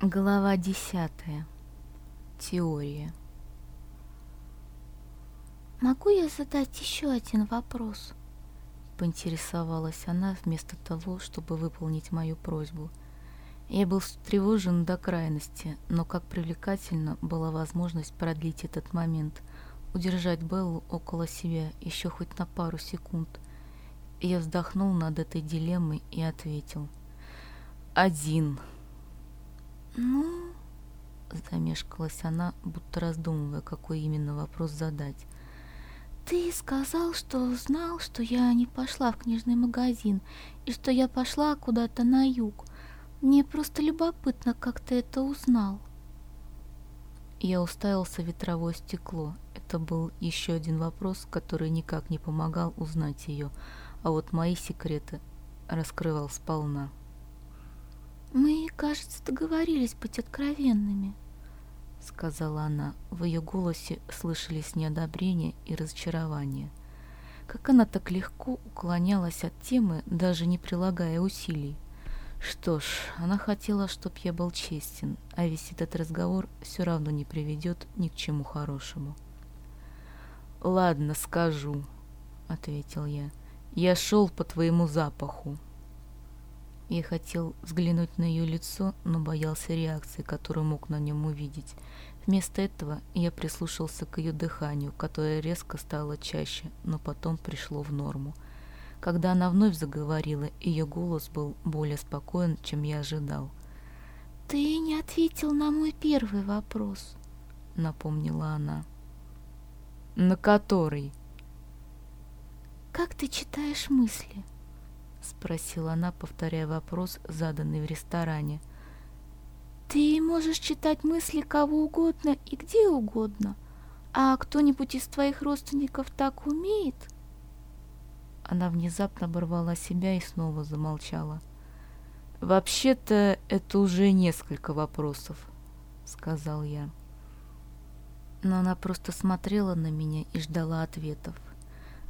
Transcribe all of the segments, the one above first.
Глава десятая. Теория. «Могу я задать еще один вопрос?» Поинтересовалась она вместо того, чтобы выполнить мою просьбу. Я был встревожен до крайности, но как привлекательно была возможность продлить этот момент, удержать Беллу около себя еще хоть на пару секунд. Я вздохнул над этой дилеммой и ответил. «Один». «Ну...» Замешкалась она, будто раздумывая, какой именно вопрос задать. «Ты сказал, что знал, что я не пошла в книжный магазин и что я пошла куда-то на юг. Мне просто любопытно, как ты это узнал». Я уставился в ветровое стекло. Это был еще один вопрос, который никак не помогал узнать ее, а вот мои секреты раскрывал сполна. «Мы, кажется, договорились быть откровенными», — сказала она. В ее голосе слышались неодобрение и разочарование. Как она так легко уклонялась от темы, даже не прилагая усилий. Что ж, она хотела, чтоб я был честен, а весь этот разговор все равно не приведет ни к чему хорошему. «Ладно, скажу», — ответил я. «Я шел по твоему запаху». Я хотел взглянуть на ее лицо, но боялся реакции, которую мог на нем увидеть. Вместо этого я прислушался к ее дыханию, которое резко стало чаще, но потом пришло в норму. Когда она вновь заговорила, ее голос был более спокоен, чем я ожидал. «Ты не ответил на мой первый вопрос», — напомнила она. «На который?» «Как ты читаешь мысли?» — спросила она, повторяя вопрос, заданный в ресторане. «Ты можешь читать мысли кого угодно и где угодно, а кто-нибудь из твоих родственников так умеет?» Она внезапно оборвала себя и снова замолчала. «Вообще-то это уже несколько вопросов», — сказал я. Но она просто смотрела на меня и ждала ответов.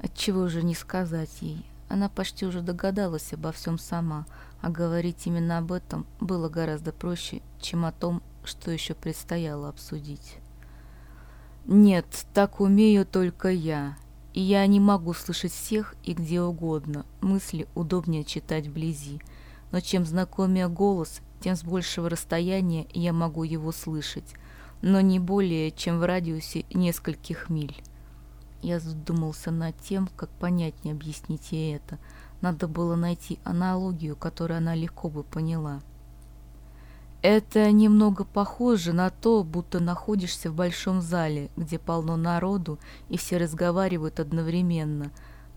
Отчего же не сказать ей, она почти уже догадалась обо всем сама, а говорить именно об этом было гораздо проще, чем о том, что еще предстояло обсудить. «Нет, так умею только я, и я не могу слышать всех и где угодно, мысли удобнее читать вблизи, но чем знакомее голос, тем с большего расстояния я могу его слышать, но не более, чем в радиусе нескольких миль. Я задумался над тем, как понятнее объяснить ей это. Надо было найти аналогию, которую она легко бы поняла. Это немного похоже на то, будто находишься в большом зале, где полно народу и все разговаривают одновременно.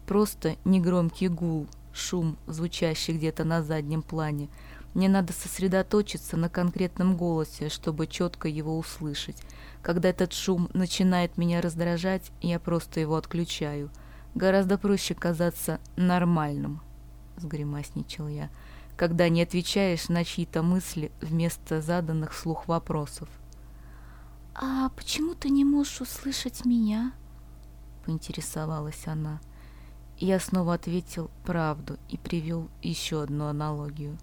Просто негромкий гул, шум, звучащий где-то на заднем плане. Мне надо сосредоточиться на конкретном голосе, чтобы четко его услышать. Когда этот шум начинает меня раздражать, я просто его отключаю. Гораздо проще казаться нормальным, сгримасничал я, когда не отвечаешь на чьи-то мысли вместо заданных вслух вопросов. «А почему ты не можешь услышать меня?» — поинтересовалась она. Я снова ответил правду и привел еще одну аналогию.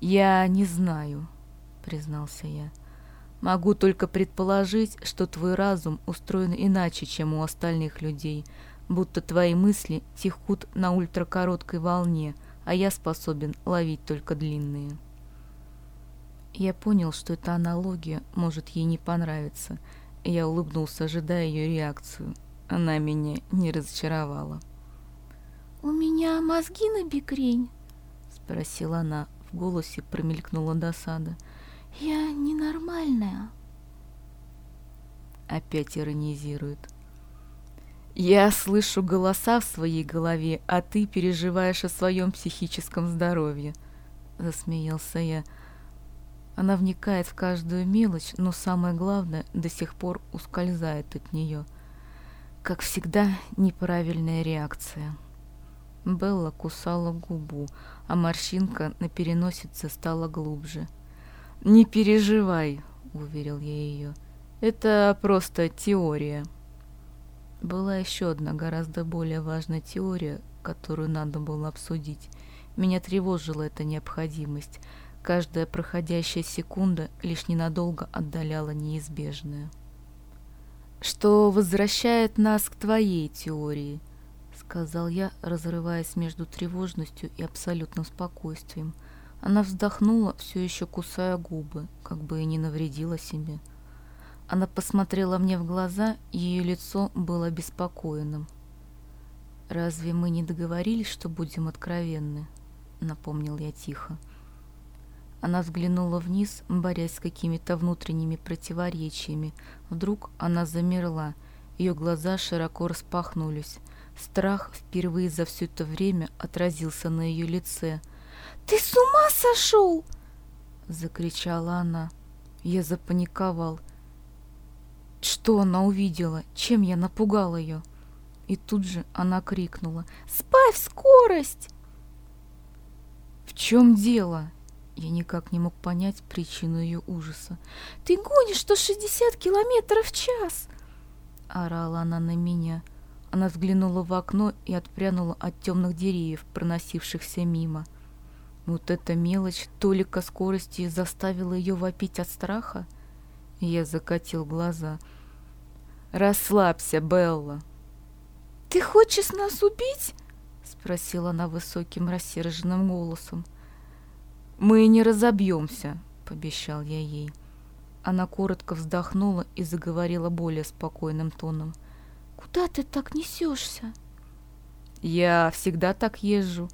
«Я не знаю», — признался я. Могу только предположить, что твой разум устроен иначе, чем у остальных людей, будто твои мысли текут на ультракороткой волне, а я способен ловить только длинные. Я понял, что эта аналогия может ей не понравиться. Я улыбнулся, ожидая ее реакцию. Она меня не разочаровала. «У меня мозги на бикрень?» — спросила она. В голосе промелькнула досада. — я ненормальная. Опять иронизирует. Я слышу голоса в своей голове, а ты переживаешь о своем психическом здоровье. Засмеялся я. Она вникает в каждую мелочь, но самое главное до сих пор ускользает от нее. Как всегда, неправильная реакция. Белла кусала губу, а морщинка на переносице стала глубже. «Не переживай», — уверил я ее. «Это просто теория». Была еще одна гораздо более важная теория, которую надо было обсудить. Меня тревожила эта необходимость. Каждая проходящая секунда лишь ненадолго отдаляла неизбежное. «Что возвращает нас к твоей теории», — сказал я, разрываясь между тревожностью и абсолютным спокойствием. Она вздохнула, все еще кусая губы, как бы и не навредила себе. Она посмотрела мне в глаза, ее лицо было обеспокоенным. «Разве мы не договорились, что будем откровенны?» — напомнил я тихо. Она взглянула вниз, борясь с какими-то внутренними противоречиями. Вдруг она замерла, ее глаза широко распахнулись. Страх впервые за все это время отразился на ее лице. «Ты с ума сошел?» — закричала она. Я запаниковал. Что она увидела? Чем я напугал ее? И тут же она крикнула «Сбавь скорость!» «В чем дело?» Я никак не мог понять причину ее ужаса. «Ты гонишь 160 километров в час!» Орала она на меня. Она взглянула в окно и отпрянула от темных деревьев, проносившихся мимо. Вот эта мелочь толика скорости заставила ее вопить от страха. Я закатил глаза. «Расслабься, Белла!» «Ты хочешь нас убить?» Спросила она высоким рассерженным голосом. «Мы не разобьемся», — пообещал я ей. Она коротко вздохнула и заговорила более спокойным тоном. «Куда ты так несешься?» «Я всегда так езжу».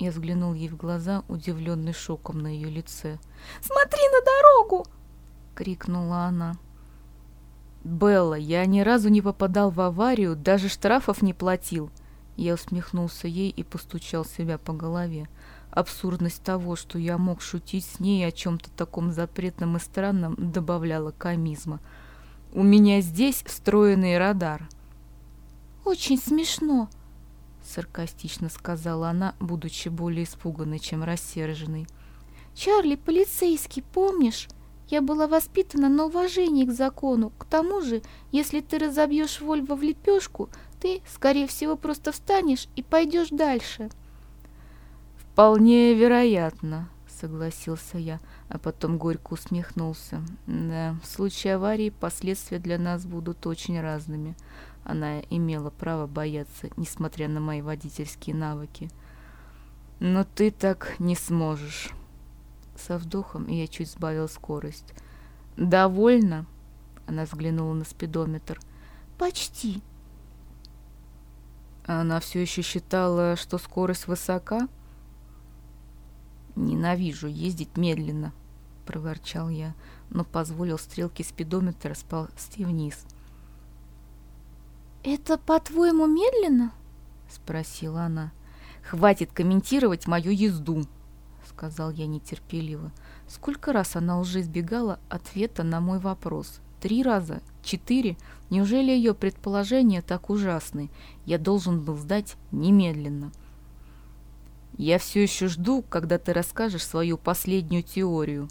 Я взглянул ей в глаза, удивленный шоком на ее лице. «Смотри на дорогу!» — крикнула она. «Белла, я ни разу не попадал в аварию, даже штрафов не платил». Я усмехнулся ей и постучал себя по голове. Абсурдность того, что я мог шутить с ней о чем-то таком запретном и странном, добавляла комизма. «У меня здесь встроенный радар». «Очень смешно», — саркастично сказала она, будучи более испуганной, чем рассерженной. «Чарли полицейский, помнишь? Я была воспитана на уважении к закону. К тому же, если ты разобьешь Вольво в лепешку, ты, скорее всего, просто встанешь и пойдешь дальше. Вполне вероятно, согласился я, а потом горько усмехнулся. Да, в случае аварии последствия для нас будут очень разными. Она имела право бояться, несмотря на мои водительские навыки. Но ты так не сможешь. Со вдохом я чуть сбавил скорость. «Довольно?» Она взглянула на спидометр. «Почти». Она все еще считала, что скорость высока? «Ненавижу ездить медленно», — проворчал я, но позволил стрелке спидометра сползти вниз. «Это, по-твоему, медленно?» — спросила она. «Хватит комментировать мою езду», сказал я нетерпеливо. Сколько раз она уже избегала ответа на мой вопрос? Три раза? Четыре? Неужели ее предположения так ужасны? Я должен был сдать немедленно. Я все еще жду, когда ты расскажешь свою последнюю теорию.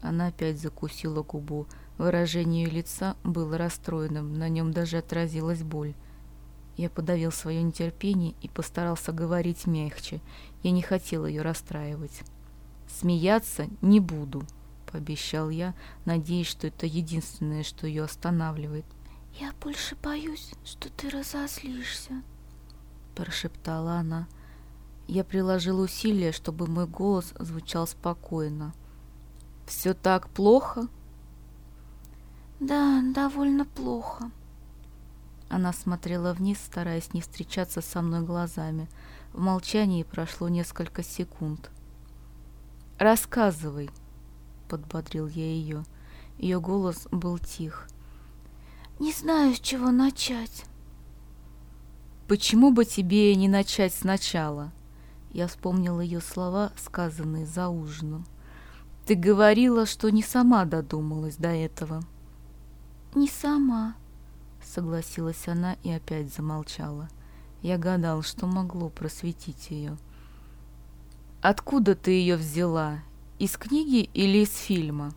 Она опять закусила губу. Выражение лица было расстроенным, на нем даже отразилась боль. Я подавил свое нетерпение и постарался говорить мягче. Я не хотел ее расстраивать. «Смеяться не буду», — пообещал я, надеясь, что это единственное, что ее останавливает. «Я больше боюсь, что ты разозлишься», — прошептала она. Я приложил усилия, чтобы мой голос звучал спокойно. «Все так плохо?» «Да, довольно плохо», она смотрела вниз, стараясь не встречаться со мной глазами. В молчании прошло несколько секунд. «Рассказывай», — подбодрил я ее. Ее голос был тих. «Не знаю, с чего начать». «Почему бы тебе не начать сначала?» Я вспомнила ее слова, сказанные за ужином. «Ты говорила, что не сама додумалась до этого». «Не сама», согласилась она и опять замолчала. Я гадал, что могло просветить ее. «Откуда ты ее взяла? Из книги или из фильма?»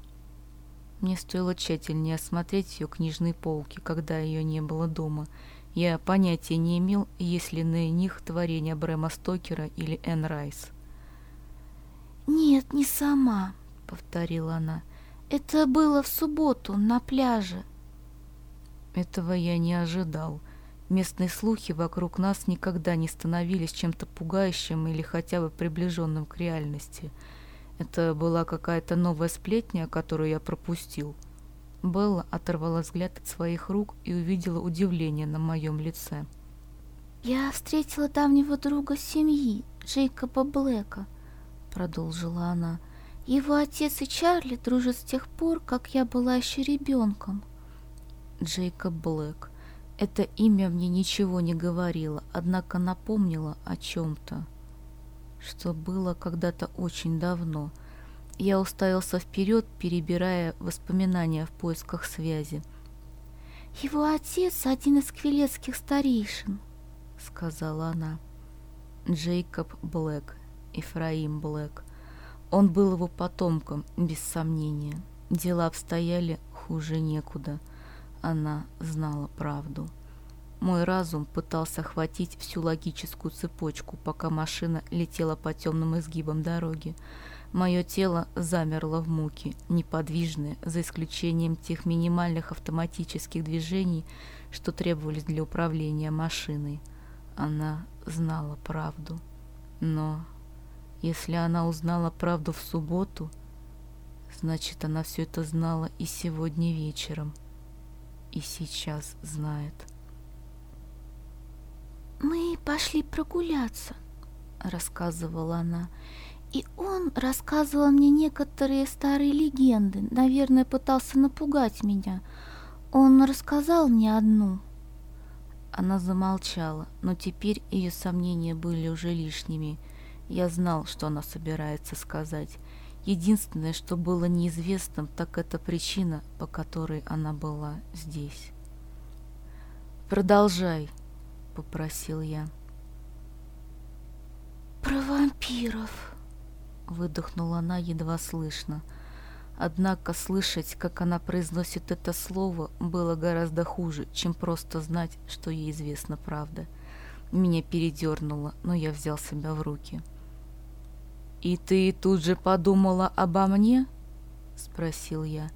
Мне стоило тщательнее осмотреть ее книжные полки, когда ее не было дома. Я понятия не имел, есть ли на них творение Брэма Стокера или Энн Райс. «Нет, не сама», — повторила она. «Это было в субботу на пляже». Этого я не ожидал. Местные слухи вокруг нас никогда не становились чем-то пугающим или хотя бы приближенным к реальности. Это была какая-то новая сплетня, которую я пропустил. Белла оторвала взгляд от своих рук и увидела удивление на моем лице. «Я встретила давнего друга семьи, Джейкоба Блэка», — продолжила она. «Его отец и Чарли дружат с тех пор, как я была еще ребенком». Джейкоб Блэк. Это имя мне ничего не говорило, однако напомнило о чем-то, что было когда-то очень давно. Я уставился вперед, перебирая воспоминания в поисках связи. «Его отец — один из квилетских старейшин», — сказала она. Джейкоб Блэк, Ифраим Блэк. Он был его потомком, без сомнения. Дела обстояли хуже некуда — она знала правду. Мой разум пытался охватить всю логическую цепочку, пока машина летела по темным изгибам дороги. Мое тело замерло в муке, неподвижное, за исключением тех минимальных автоматических движений, что требовались для управления машиной. Она знала правду. Но если она узнала правду в субботу, значит, она все это знала и сегодня вечером – и сейчас знает. «Мы пошли прогуляться», — рассказывала она. «И он рассказывал мне некоторые старые легенды, наверное, пытался напугать меня. Он рассказал мне одну». Она замолчала, но теперь ее сомнения были уже лишними. Я знал, что она собирается сказать. Единственное, что было неизвестным, так это причина, по которой она была здесь. «Продолжай», — попросил я. «Про вампиров», — выдохнула она едва слышно. Однако слышать, как она произносит это слово, было гораздо хуже, чем просто знать, что ей известна правда. Меня передернуло, но я взял себя в руки. — «И ты тут же подумала обо мне?» — спросил я.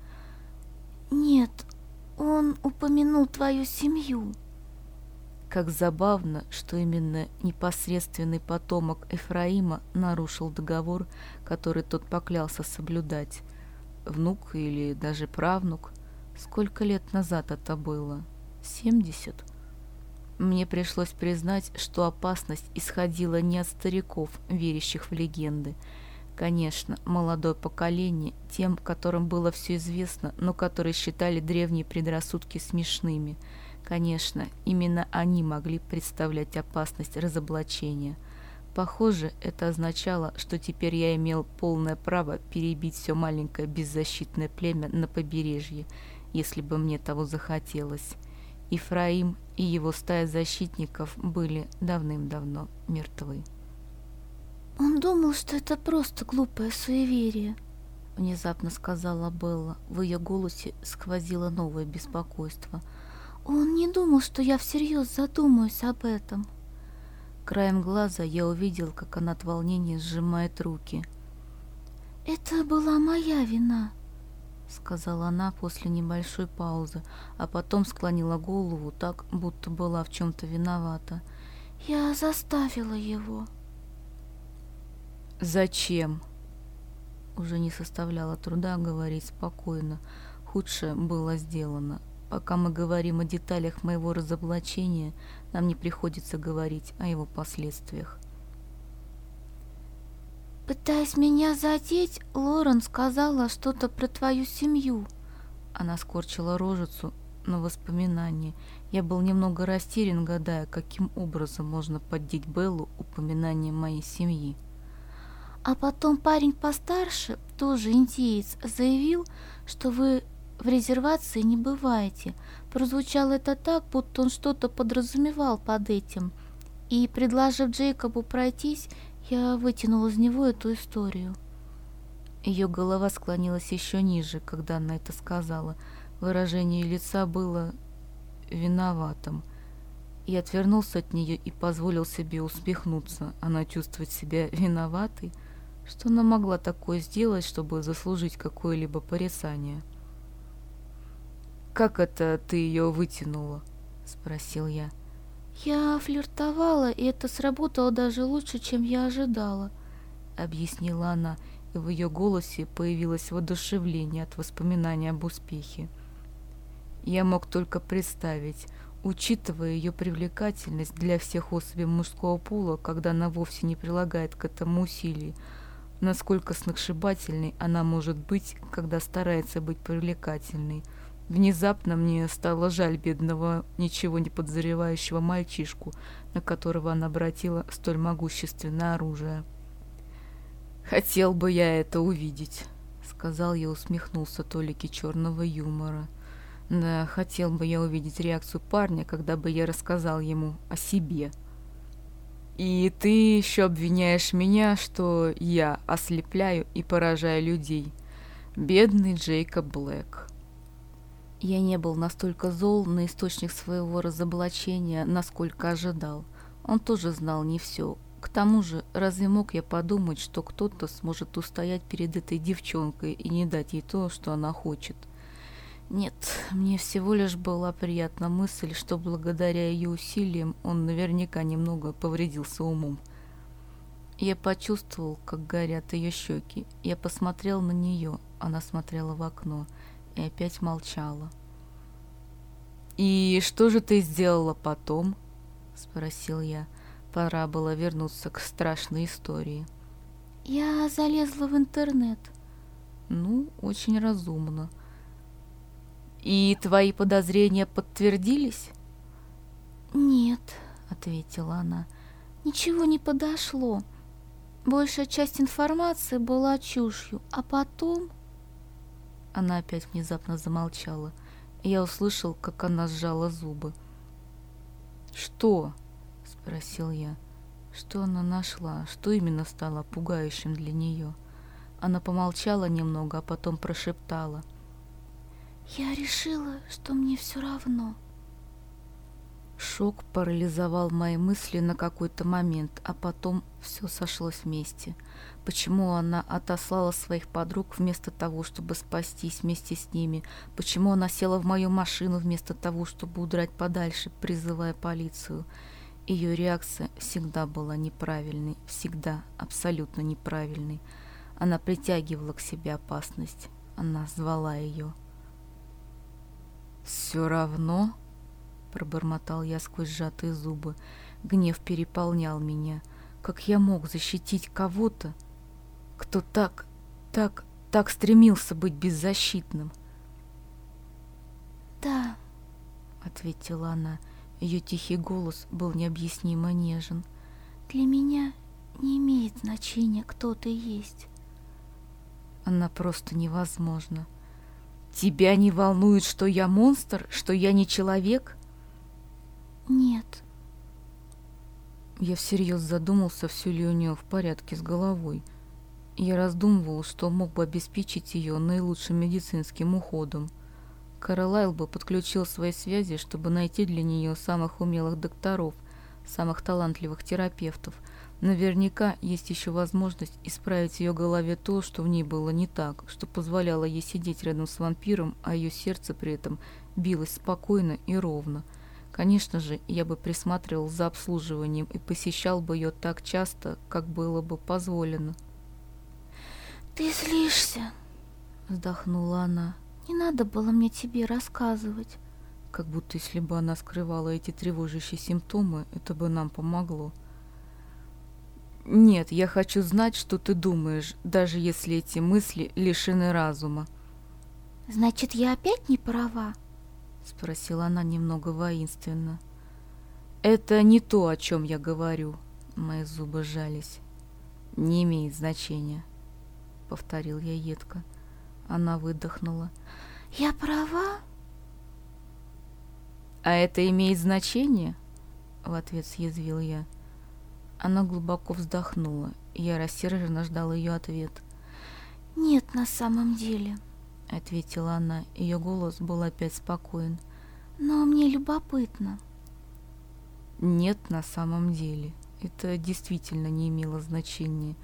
«Нет, он упомянул твою семью». Как забавно, что именно непосредственный потомок Эфраима нарушил договор, который тот поклялся соблюдать. Внук или даже правнук. Сколько лет назад это было? Семьдесят? Мне пришлось признать, что опасность исходила не от стариков, верящих в легенды. Конечно, молодое поколение, тем, которым было все известно, но которые считали древние предрассудки смешными. Конечно, именно они могли представлять опасность разоблачения. Похоже, это означало, что теперь я имел полное право перебить все маленькое беззащитное племя на побережье, если бы мне того захотелось. Ифраим и его стая защитников были давным-давно мертвы. «Он думал, что это просто глупое суеверие», — внезапно сказала Белла. В ее голосе сквозило новое беспокойство. «Он не думал, что я всерьез задумаюсь об этом». Краем глаза я увидел, как она от волнения сжимает руки. «Это была моя вина», — сказала она после небольшой паузы, а потом склонила голову так, будто была в чем-то виновата. «Я заставила его». «Зачем?» Уже не составляло труда говорить спокойно. Худшее было сделано. Пока мы говорим о деталях моего разоблачения, нам не приходится говорить о его последствиях. Пытаясь меня задеть, Лорен сказала что-то про твою семью. Она скорчила рожицу на воспоминание. Я был немного растерян, гадая, каким образом можно поддеть Беллу упоминанием моей семьи. А потом парень постарше, тоже индеец, заявил, что вы в резервации не бываете. Прозвучало это так, будто он что-то подразумевал под этим. И, предложив Джейкобу пройтись, я вытянул из него эту историю. Ее голова склонилась еще ниже, когда она это сказала. Выражение лица было виноватым. Я отвернулся от нее и позволил себе усмехнуться. Она чувствует себя виноватой? Что она могла такое сделать, чтобы заслужить какое-либо порицание? «Как это ты ее вытянула?» — спросил я. «Я флиртовала, и это сработало даже лучше, чем я ожидала», — объяснила она, и в ее голосе появилось воодушевление от воспоминания об успехе. Я мог только представить, учитывая ее привлекательность для всех особей мужского пола, когда она вовсе не прилагает к этому усилий, насколько сногсшибательной она может быть, когда старается быть привлекательной — Внезапно мне стало жаль бедного, ничего не подозревающего мальчишку, на которого она обратила столь могущественное оружие. «Хотел бы я это увидеть», — сказал я, усмехнулся Толики черного юмора. «Да, хотел бы я увидеть реакцию парня, когда бы я рассказал ему о себе». «И ты еще обвиняешь меня, что я ослепляю и поражаю людей. Бедный Джейкоб Блэк». Я не был настолько зол на источник своего разоблачения, насколько ожидал. Он тоже знал не все. К тому же, разве мог я подумать, что кто-то сможет устоять перед этой девчонкой и не дать ей то, что она хочет? Нет, мне всего лишь была приятна мысль, что благодаря ее усилиям он наверняка немного повредился умом. Я почувствовал, как горят ее щеки. Я посмотрел на нее, она смотрела в окно — и опять молчала. «И что же ты сделала потом?» — спросил я. Пора было вернуться к страшной истории. «Я залезла в интернет». «Ну, очень разумно». «И твои подозрения подтвердились?» «Нет», — ответила она, — «ничего не подошло. Большая часть информации была чушью, а потом...» Она опять внезапно замолчала. Я услышал, как она сжала зубы. «Что?» — спросил я. Что она нашла? Что именно стало пугающим для нее? Она помолчала немного, а потом прошептала. «Я решила, что мне все равно». Шок парализовал мои мысли на какой-то момент, а потом все сошлось вместе. Почему она отослала своих подруг вместо того, чтобы спастись вместе с ними? Почему она села в мою машину вместо того, чтобы удрать подальше, призывая полицию? Ее реакция всегда была неправильной, всегда абсолютно неправильной. Она притягивала к себе опасность. Она звала ее. «Все равно?» Пробормотал я сквозь сжатые зубы. Гнев переполнял меня. Как я мог защитить кого-то, кто так, так, так стремился быть беззащитным? «Да», — ответила она. Ее тихий голос был необъяснимо нежен. «Для меня не имеет значения, кто ты есть». Она просто невозможна. Тебя не волнует, что я монстр, что я не человек? Нет. Я всерьез задумался, все ли у нее в порядке с головой. Я раздумывал, что мог бы обеспечить ее наилучшим медицинским уходом. Каролайл бы подключил свои связи, чтобы найти для нее самых умелых докторов, самых талантливых терапевтов. Наверняка есть еще возможность исправить в ее голове то, что в ней было не так, что позволяло ей сидеть рядом с вампиром, а ее сердце при этом билось спокойно и ровно – Конечно же, я бы присматривал за обслуживанием и посещал бы ее так часто, как было бы позволено. «Ты злишься», — вздохнула она. «Не надо было мне тебе рассказывать». Как будто если бы она скрывала эти тревожащие симптомы, это бы нам помогло. «Нет, я хочу знать, что ты думаешь, даже если эти мысли лишены разума». «Значит, я опять не права?» Спросила она немного воинственно. Это не то, о чем я говорю. Мои зубы сжались. Не имеет значения, повторил я едко. Она выдохнула. Я права? А это имеет значение? В ответ съязвил я. Она глубоко вздохнула. Я рассерженно ждал ее ответ. Нет, на самом деле, — ответила она. Ее голос был опять спокоен. «Но мне любопытно». «Нет, на самом деле. Это действительно не имело значения.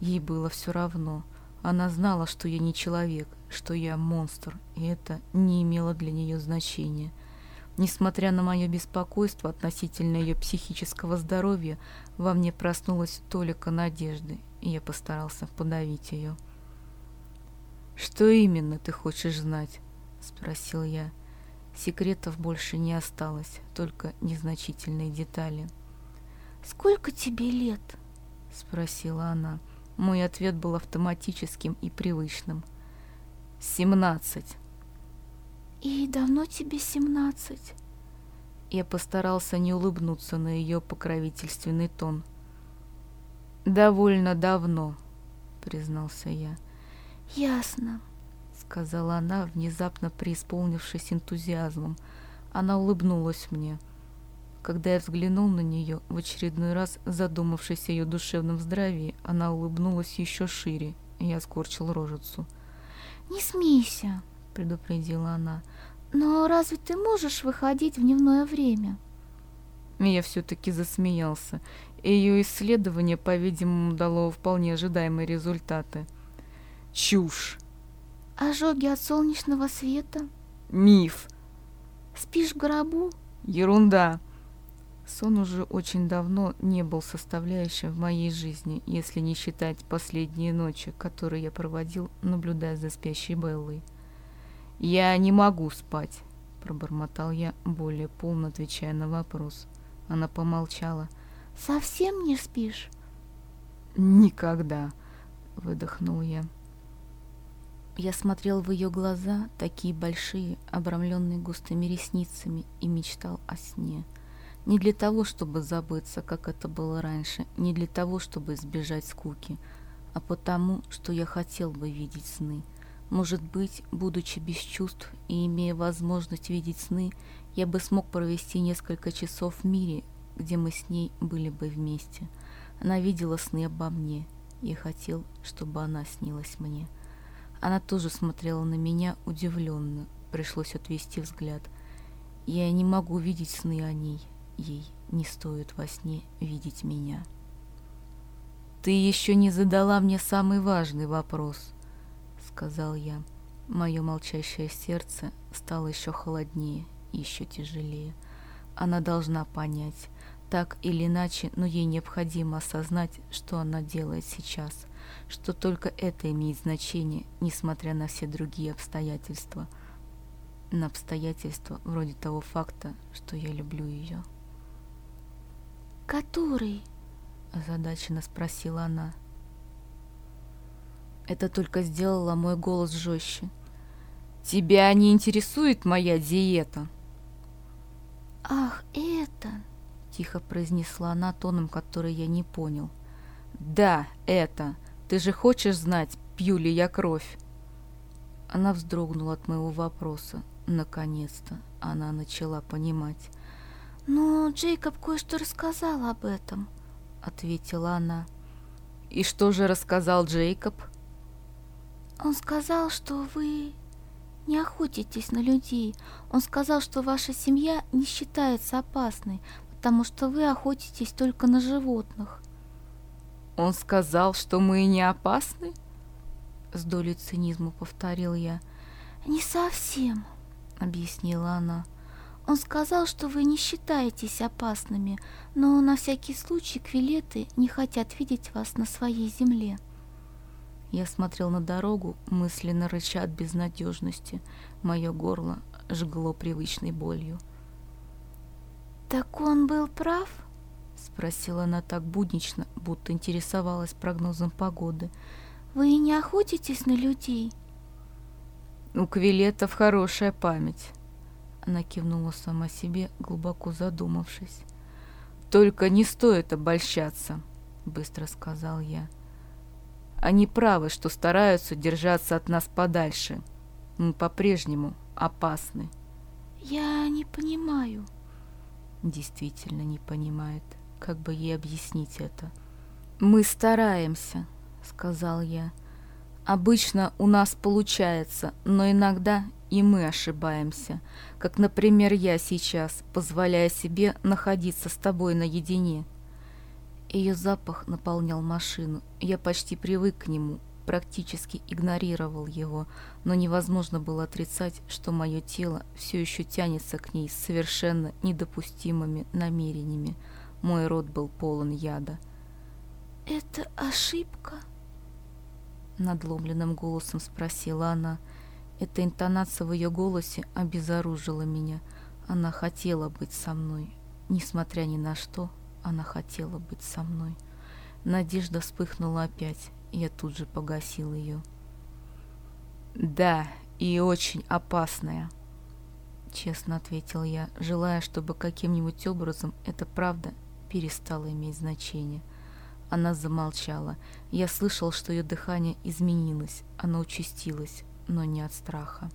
Ей было все равно. Она знала, что я не человек, что я монстр, и это не имело для нее значения. Несмотря на мое беспокойство относительно ее психического здоровья, во мне проснулась толика надежды, и я постарался подавить ее. «Что именно ты хочешь знать?» — спросил я. Секретов больше не осталось, только незначительные детали. «Сколько тебе лет?» — спросила она. Мой ответ был автоматическим и привычным. «Семнадцать». «И давно тебе семнадцать?» Я постарался не улыбнуться на ее покровительственный тон. «Довольно давно», — признался я. «Ясно», — сказала она, внезапно преисполнившись энтузиазмом. Она улыбнулась мне. Когда я взглянул на нее, в очередной раз задумавшись о ее душевном здравии, она улыбнулась еще шире, и я скорчил рожицу. «Не смейся», — предупредила она. «Но разве ты можешь выходить в дневное время?» Я все-таки засмеялся, и ее исследование, по-видимому, дало вполне ожидаемые результаты. Чушь! Ожоги от солнечного света? Миф! Спишь в гробу? Ерунда! Сон уже очень давно не был составляющим в моей жизни, если не считать последние ночи, которые я проводил, наблюдая за спящей Беллой. «Я не могу спать», — пробормотал я, более полно отвечая на вопрос. Она помолчала. «Совсем не спишь?» «Никогда», — выдохнул я. Я смотрел в ее глаза, такие большие, обрамленные густыми ресницами, и мечтал о сне. Не для того, чтобы забыться, как это было раньше, не для того, чтобы избежать скуки, а потому, что я хотел бы видеть сны. Может быть, будучи без чувств и имея возможность видеть сны, я бы смог провести несколько часов в мире, где мы с ней были бы вместе. Она видела сны обо мне. Я хотел, чтобы она снилась мне. Она тоже смотрела на меня удивленно. Пришлось отвести взгляд. Я не могу видеть сны о ней. Ей не стоит во сне видеть меня. «Ты еще не задала мне самый важный вопрос», — сказал я. Мое молчащее сердце стало еще холоднее, еще тяжелее. Она должна понять, так или иначе, но ей необходимо осознать, что она делает сейчас — что только это имеет значение, несмотря на все другие обстоятельства. На обстоятельства вроде того факта, что я люблю ее. «Который?» – озадаченно спросила она. Это только сделало мой голос жестче. «Тебя не интересует моя диета?» «Ах, это!» – тихо произнесла она тоном, который я не понял. «Да, это!» Ты же хочешь знать, пью ли я кровь?» Она вздрогнула от моего вопроса. Наконец-то она начала понимать. «Ну, Джейкоб кое-что рассказал об этом», — ответила она. «И что же рассказал Джейкоб?» «Он сказал, что вы не охотитесь на людей. Он сказал, что ваша семья не считается опасной, потому что вы охотитесь только на животных. Он сказал, что мы не опасны? С долей цинизма повторил я. Не совсем, объяснила она. Он сказал, что вы не считаетесь опасными, но на всякий случай квилеты не хотят видеть вас на своей земле. Я смотрел на дорогу, мысленно рыча от безнадежности. Мое горло жгло привычной болью. «Так он был прав?» Спросила она так буднично, будто интересовалась прогнозом погоды. «Вы не охотитесь на людей?» «У Квилетов хорошая память», — она кивнула сама себе, глубоко задумавшись. «Только не стоит обольщаться», — быстро сказал я. «Они правы, что стараются держаться от нас подальше. Мы по-прежнему опасны». «Я не понимаю». Действительно не понимает как бы ей объяснить это. «Мы стараемся», — сказал я. «Обычно у нас получается, но иногда и мы ошибаемся, как, например, я сейчас, позволяя себе находиться с тобой наедине». Ее запах наполнял машину. Я почти привык к нему, практически игнорировал его, но невозможно было отрицать, что мое тело все еще тянется к ней с совершенно недопустимыми намерениями. Мой рот был полон яда. «Это ошибка?» Надломленным голосом спросила она. Эта интонация в ее голосе обезоружила меня. Она хотела быть со мной. Несмотря ни на что, она хотела быть со мной. Надежда вспыхнула опять, и я тут же погасил ее. «Да, и очень опасная», — честно ответил я, желая, чтобы каким-нибудь образом эта правда перестала иметь значение. Она замолчала. Я слышал, что ее дыхание изменилось, оно участилось, но не от страха.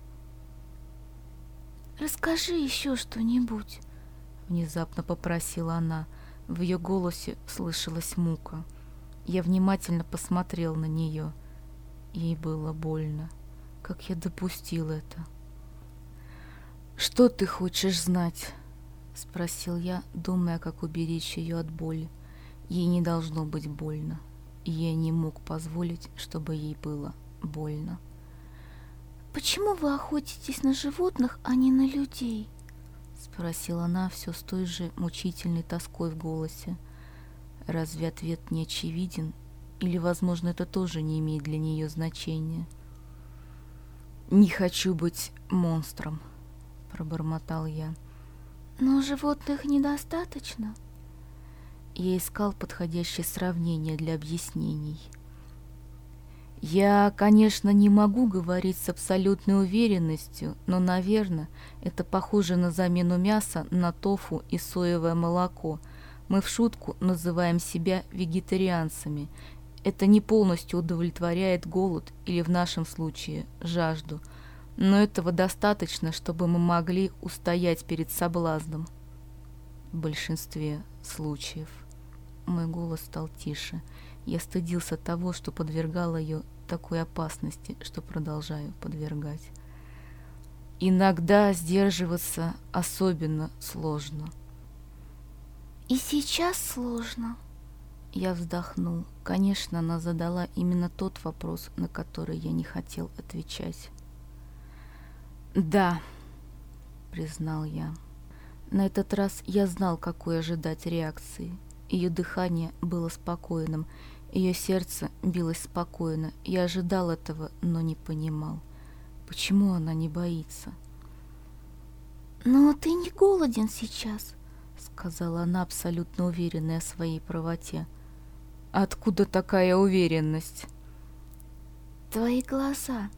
«Расскажи еще что-нибудь», — внезапно попросила она. В ее голосе слышалась мука. Я внимательно посмотрел на нее. Ей было больно. Как я допустил это? «Что ты хочешь знать?» — спросил я, думая, как уберечь ее от боли. Ей не должно быть больно, я не мог позволить, чтобы ей было больно. «Почему вы охотитесь на животных, а не на людей?» — спросила она все с той же мучительной тоской в голосе. Разве ответ не очевиден? Или, возможно, это тоже не имеет для нее значения? «Не хочу быть монстром», — пробормотал я. «Но животных недостаточно?» Я искал подходящее сравнение для объяснений. Я, конечно, не могу говорить с абсолютной уверенностью, но, наверное, это похоже на замену мяса на тофу и соевое молоко. Мы в шутку называем себя вегетарианцами. Это не полностью удовлетворяет голод или, в нашем случае, жажду. Но этого достаточно, чтобы мы могли устоять перед соблазном. В большинстве случаев. Мой голос стал тише. Я стыдился того, что подвергал ее такой опасности, что продолжаю подвергать. Иногда сдерживаться особенно сложно. И сейчас сложно. Я вздохнул. Конечно, она задала именно тот вопрос, на который я не хотел отвечать. «Да», — признал я. На этот раз я знал, какой ожидать реакции. Ее дыхание было спокойным, ее сердце билось спокойно. Я ожидал этого, но не понимал. Почему она не боится? «Но ты не голоден сейчас», — сказала она, абсолютно уверенная в своей правоте. «Откуда такая уверенность?» «Твои глаза», —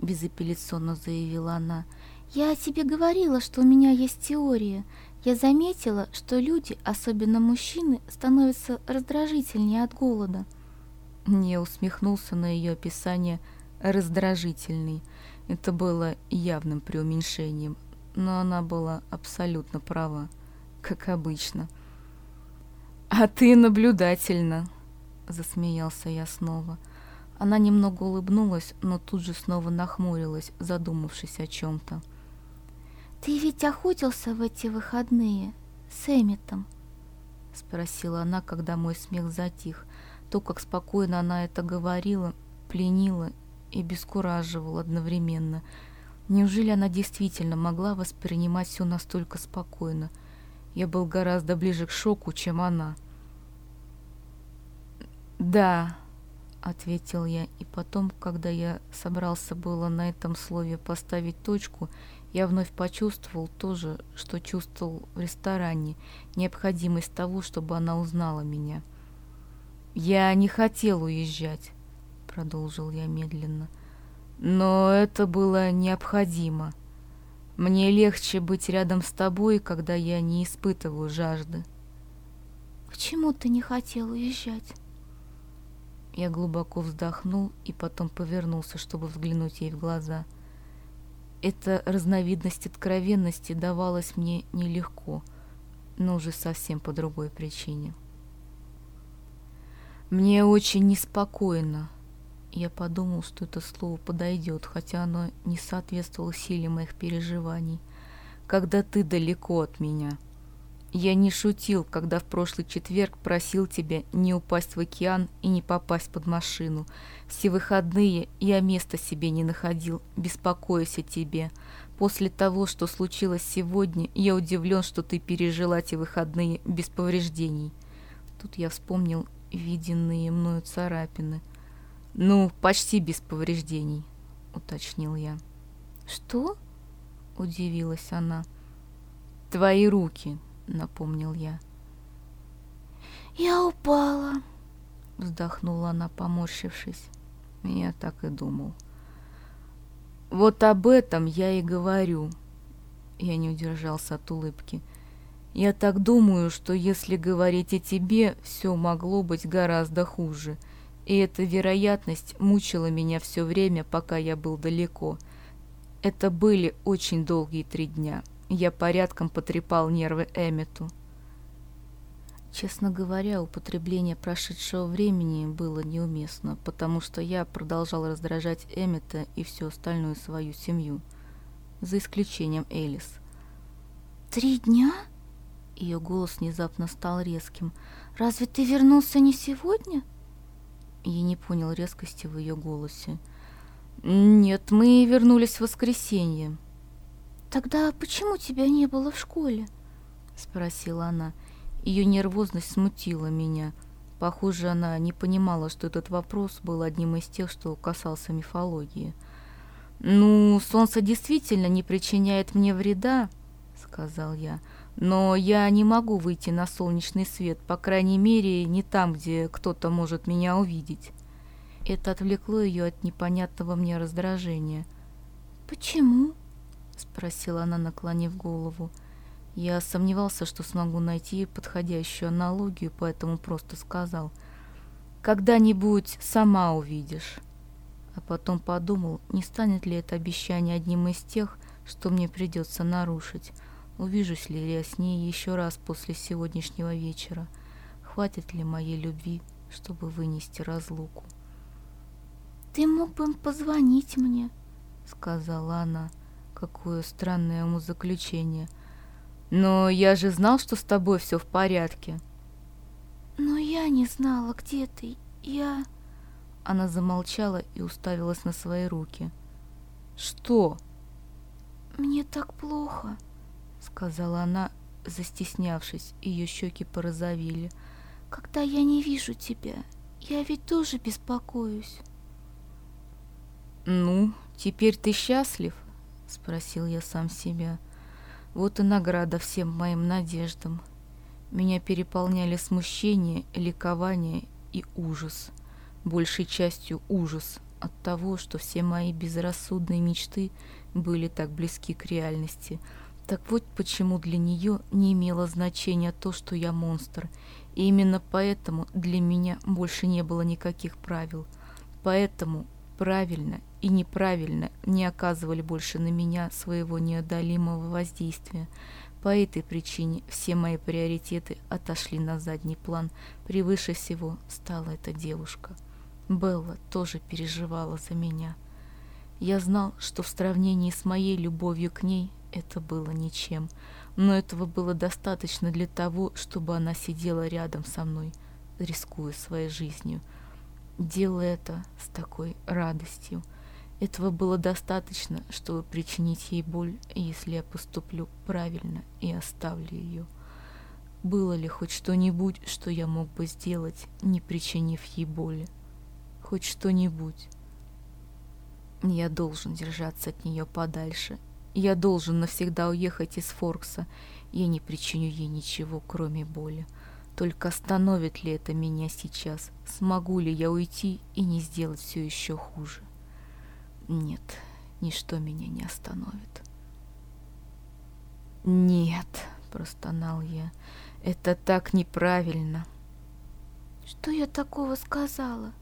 безапелляционно заявила она. «Я тебе говорила, что у меня есть теория. Я заметила, что люди, особенно мужчины, становятся раздражительнее от голода. Не усмехнулся на ее описание раздражительный. Это было явным преуменьшением, но она была абсолютно права, как обычно. «А ты наблюдательна!» — засмеялся я снова. Она немного улыбнулась, но тут же снова нахмурилась, задумавшись о чем-то. «Ты ведь охотился в эти выходные с Эмметом?» — спросила она, когда мой смех затих. То, как спокойно она это говорила, пленила и бескураживала одновременно. Неужели она действительно могла воспринимать все настолько спокойно? Я был гораздо ближе к шоку, чем она. «Да», — ответил я, и потом, когда я собрался было на этом слове поставить точку, я вновь почувствовал то же, что чувствовал в ресторане, необходимость того, чтобы она узнала меня. «Я не хотел уезжать», — продолжил я медленно, — «но это было необходимо. Мне легче быть рядом с тобой, когда я не испытываю жажды». «Почему ты не хотел уезжать?» Я глубоко вздохнул и потом повернулся, чтобы взглянуть ей в глаза — эта разновидность откровенности давалась мне нелегко, но уже совсем по другой причине. Мне очень неспокойно. Я подумал, что это слово подойдет, хотя оно не соответствовало силе моих переживаний. Когда ты далеко от меня. Я не шутил, когда в прошлый четверг просил тебя не упасть в океан и не попасть под машину. Все выходные я места себе не находил, беспокоясь о тебе. После того, что случилось сегодня, я удивлен, что ты пережила эти выходные без повреждений. Тут я вспомнил виденные мною царапины. Ну, почти без повреждений, уточнил я. Что? Удивилась она. Твои руки, напомнил я. Я упала, вздохнула она, поморщившись. Я так и думал. Вот об этом я и говорю. Я не удержался от улыбки. Я так думаю, что если говорить о тебе, все могло быть гораздо хуже. И эта вероятность мучила меня все время, пока я был далеко. Это были очень долгие три дня. Я порядком потрепал нервы Эммету. Честно говоря, употребление прошедшего времени было неуместно, потому что я продолжал раздражать Эммета и всю остальную свою семью, за исключением Элис. «Три дня?» Ее голос внезапно стал резким. «Разве ты вернулся не сегодня?» Я не понял резкости в ее голосе. «Нет, мы вернулись в воскресенье», «Тогда почему тебя не было в школе?» — спросила она. Ее нервозность смутила меня. Похоже, она не понимала, что этот вопрос был одним из тех, что касался мифологии. «Ну, солнце действительно не причиняет мне вреда», — сказал я. «Но я не могу выйти на солнечный свет, по крайней мере, не там, где кто-то может меня увидеть». Это отвлекло ее от непонятного мне раздражения. «Почему?» — спросила она, наклонив голову. Я сомневался, что смогу найти подходящую аналогию, поэтому просто сказал. «Когда-нибудь сама увидишь». А потом подумал, не станет ли это обещание одним из тех, что мне придется нарушить. Увижусь ли я с ней еще раз после сегодняшнего вечера? Хватит ли моей любви, чтобы вынести разлуку? «Ты мог бы позвонить мне», — сказала она. Какое странное умозаключение. Но я же знал, что с тобой все в порядке. Но я не знала, где ты. Я... Она замолчала и уставилась на свои руки. Что? Мне так плохо, сказала она, застеснявшись, ее щеки порозовели. Когда я не вижу тебя, я ведь тоже беспокоюсь. Ну, теперь ты счастлив? — спросил я сам себя. Вот и награда всем моим надеждам. Меня переполняли смущение, ликование и ужас. Большей частью ужас от того, что все мои безрассудные мечты были так близки к реальности. Так вот почему для нее не имело значения то, что я монстр. И именно поэтому для меня больше не было никаких правил. Поэтому правильно и неправильно не оказывали больше на меня своего неодолимого воздействия. По этой причине все мои приоритеты отошли на задний план. Превыше всего стала эта девушка. Белла тоже переживала за меня. Я знал, что в сравнении с моей любовью к ней это было ничем, но этого было достаточно для того, чтобы она сидела рядом со мной, рискуя своей жизнью – делая это с такой радостью. Этого было достаточно, чтобы причинить ей боль, если я поступлю правильно и оставлю ее. Было ли хоть что-нибудь, что я мог бы сделать, не причинив ей боли? Хоть что-нибудь? Я должен держаться от нее подальше. Я должен навсегда уехать из Форкса. Я не причиню ей ничего, кроме боли. Только остановит ли это меня сейчас? Смогу ли я уйти и не сделать все еще хуже? Нет, ничто меня не остановит. Нет, простонал я, это так неправильно. Что я такого сказала?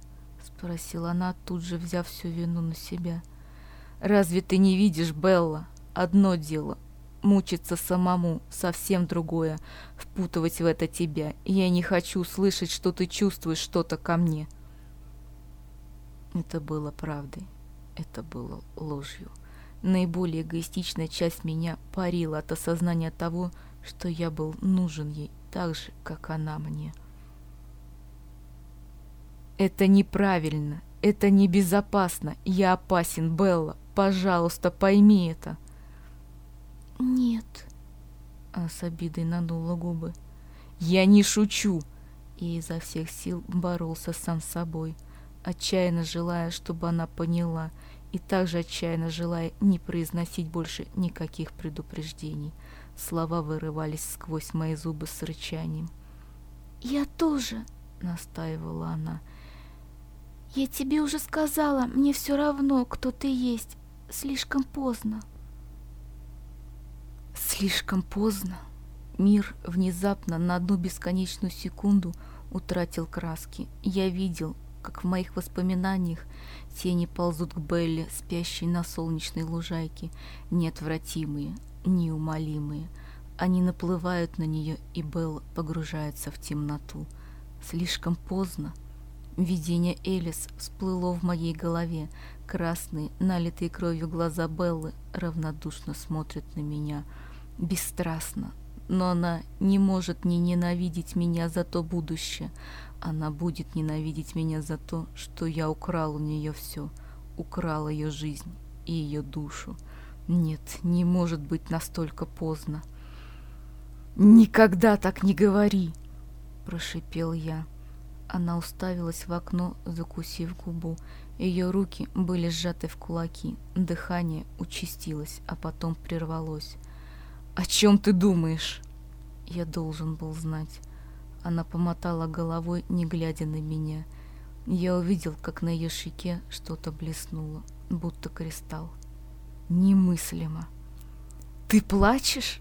Спросила она, тут же взяв всю вину на себя. Разве ты не видишь, Белла? Одно дело мучиться самому, совсем другое. Впутывать в это тебя. Я не хочу слышать, что ты чувствуешь что-то ко мне. Это было правдой. Это было ложью. Наиболее эгоистичная часть меня парила от осознания того, что я был нужен ей так же, как она мне. Это неправильно, это небезопасно, я опасен, Белла, пожалуйста, пойми это. Нет. А с обидой надула губы. Я не шучу. И изо всех сил боролся сам с собой, отчаянно желая, чтобы она поняла, и также отчаянно желая не произносить больше никаких предупреждений. Слова вырывались сквозь мои зубы с рычанием. «Я тоже», — настаивала она. «Я тебе уже сказала, мне все равно, кто ты есть. Слишком поздно». Слишком поздно. Мир внезапно на одну бесконечную секунду утратил краски. Я видел, как в моих воспоминаниях тени ползут к Белле, спящей на солнечной лужайке, неотвратимые, неумолимые. Они наплывают на нее, и Белла погружается в темноту. Слишком поздно. Видение Элис всплыло в моей голове. Красные, налитые кровью глаза Беллы равнодушно смотрят на меня. Бесстрастно. Но она не может не ненавидеть меня за то будущее. Она будет ненавидеть меня за то, что я украл у нее все. Украл ее жизнь и ее душу. Нет, не может быть настолько поздно. «Никогда так не говори!» – прошипел я. Она уставилась в окно, закусив губу. Ее руки были сжаты в кулаки. Дыхание участилось, а потом прервалось. «О чем ты думаешь?» Я должен был знать. Она помотала головой, не глядя на меня. Я увидел, как на ее щеке что-то блеснуло, будто кристалл. Немыслимо. «Ты плачешь?»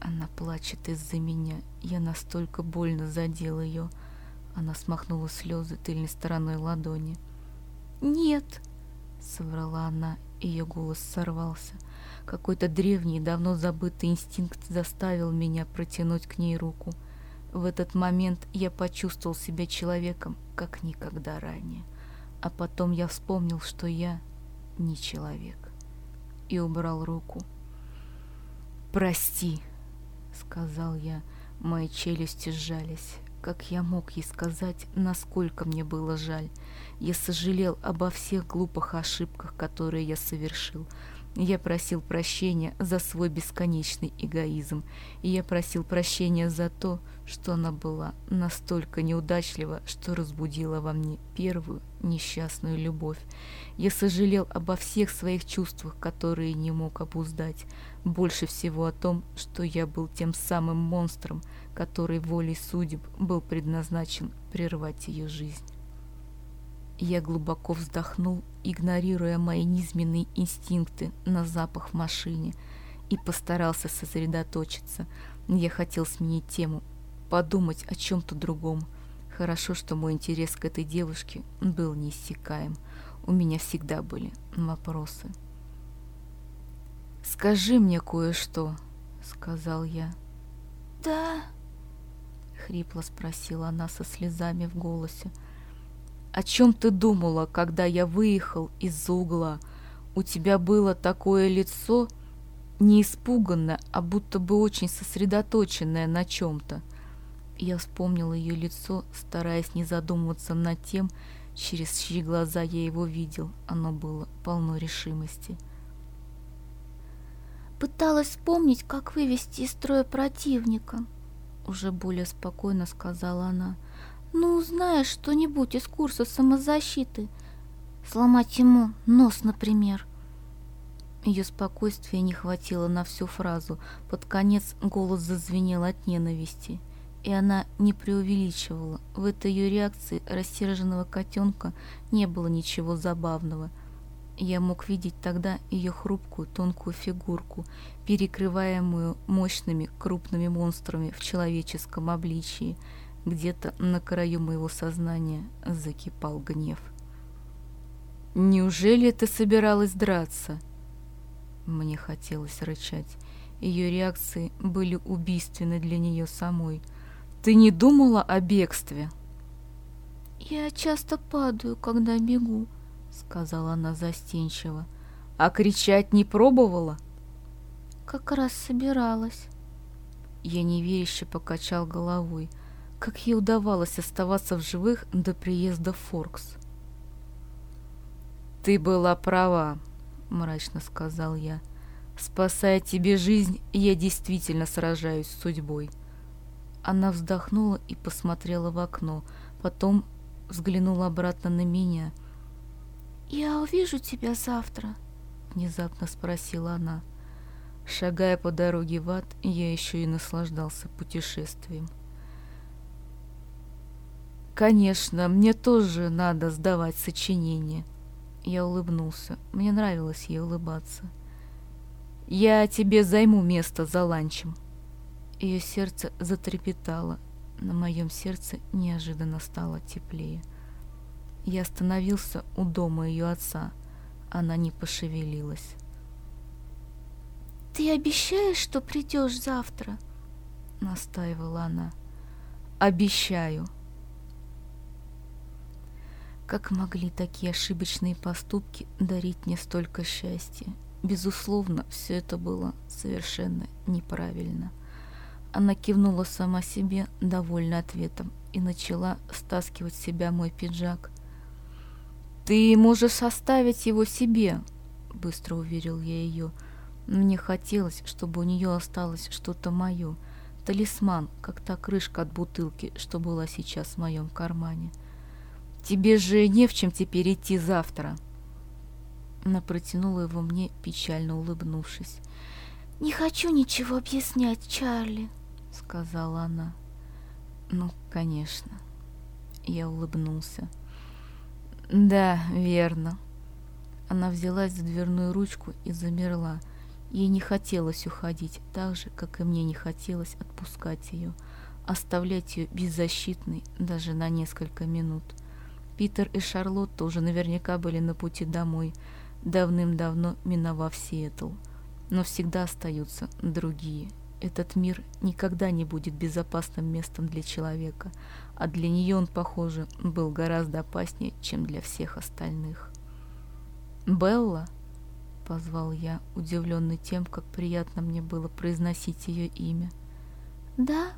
Она плачет из-за меня. Я настолько больно задел ее. Она смахнула слезы тыльной стороной ладони. «Нет», — соврала она, ее голос сорвался. Какой-то древний, давно забытый инстинкт заставил меня протянуть к ней руку. В этот момент я почувствовал себя человеком, как никогда ранее. А потом я вспомнил, что я не человек. И убрал руку. «Прости», — сказал я, мои челюсти сжались. Как я мог ей сказать, насколько мне было жаль? Я сожалел обо всех глупых ошибках, которые я совершил. Я просил прощения за свой бесконечный эгоизм, и я просил прощения за то, что она была настолько неудачлива, что разбудила во мне первую несчастную любовь. Я сожалел обо всех своих чувствах, которые не мог обуздать, больше всего о том, что я был тем самым монстром, который волей судеб был предназначен прервать ее жизнь. Я глубоко вздохнул, игнорируя мои низменные инстинкты на запах в машине, и постарался сосредоточиться. Я хотел сменить тему, подумать о чем-то другом. Хорошо, что мой интерес к этой девушке был неиссякаем. У меня всегда были вопросы. «Скажи мне кое-что», — сказал я. «Да», — хрипло спросила она со слезами в голосе. О чем ты думала, когда я выехал из-за угла? У тебя было такое лицо, не испуганное, а будто бы очень сосредоточенное на чем-то. Я вспомнила ее лицо, стараясь не задумываться над тем, через чьи глаза я его видел. Оно было полно решимости. Пыталась вспомнить, как вывести из строя противника. Уже более спокойно сказала она. — ну, знаешь, что-нибудь из курса самозащиты. Сломать ему нос, например. Ее спокойствия не хватило на всю фразу. Под конец голос зазвенел от ненависти. И она не преувеличивала. В этой ее реакции рассерженного котенка не было ничего забавного. Я мог видеть тогда ее хрупкую тонкую фигурку, перекрываемую мощными крупными монстрами в человеческом обличии – где-то на краю моего сознания закипал гнев. «Неужели ты собиралась драться?» Мне хотелось рычать. Ее реакции были убийственны для нее самой. «Ты не думала о бегстве?» «Я часто падаю, когда бегу», — сказала она застенчиво. «А кричать не пробовала?» «Как раз собиралась». Я неверяще покачал головой. Как ей удавалось оставаться в живых до приезда Форкс? «Ты была права», — мрачно сказал я. «Спасая тебе жизнь, я действительно сражаюсь с судьбой». Она вздохнула и посмотрела в окно, потом взглянула обратно на меня. «Я увижу тебя завтра?» — внезапно спросила она. Шагая по дороге в ад, я еще и наслаждался путешествием. Конечно, мне тоже надо сдавать сочинение. Я улыбнулся. Мне нравилось ей улыбаться. Я тебе займу место за ланчем. Ее сердце затрепетало. На моем сердце неожиданно стало теплее. Я остановился у дома ее отца. Она не пошевелилась. «Ты обещаешь, что придешь завтра?» Настаивала она. «Обещаю». Как могли такие ошибочные поступки дарить мне столько счастья? Безусловно, все это было совершенно неправильно. Она кивнула сама себе, довольна ответом, и начала стаскивать с себя мой пиджак. «Ты можешь оставить его себе», — быстро уверил я ее. Мне хотелось, чтобы у нее осталось что-то мое, талисман, как та крышка от бутылки, что была сейчас в моем кармане. Тебе же не в чем теперь идти завтра. Она протянула его мне, печально улыбнувшись. «Не хочу ничего объяснять, Чарли», — сказала она. «Ну, конечно». Я улыбнулся. «Да, верно». Она взялась за дверную ручку и замерла. Ей не хотелось уходить, так же, как и мне не хотелось отпускать ее, оставлять ее беззащитной даже на несколько минут. Питер и Шарлотт тоже наверняка были на пути домой, давным-давно миновав Сиэтл. Но всегда остаются другие. Этот мир никогда не будет безопасным местом для человека, а для нее он, похоже, был гораздо опаснее, чем для всех остальных. «Белла?» — позвал я, удивленный тем, как приятно мне было произносить ее имя. «Да?»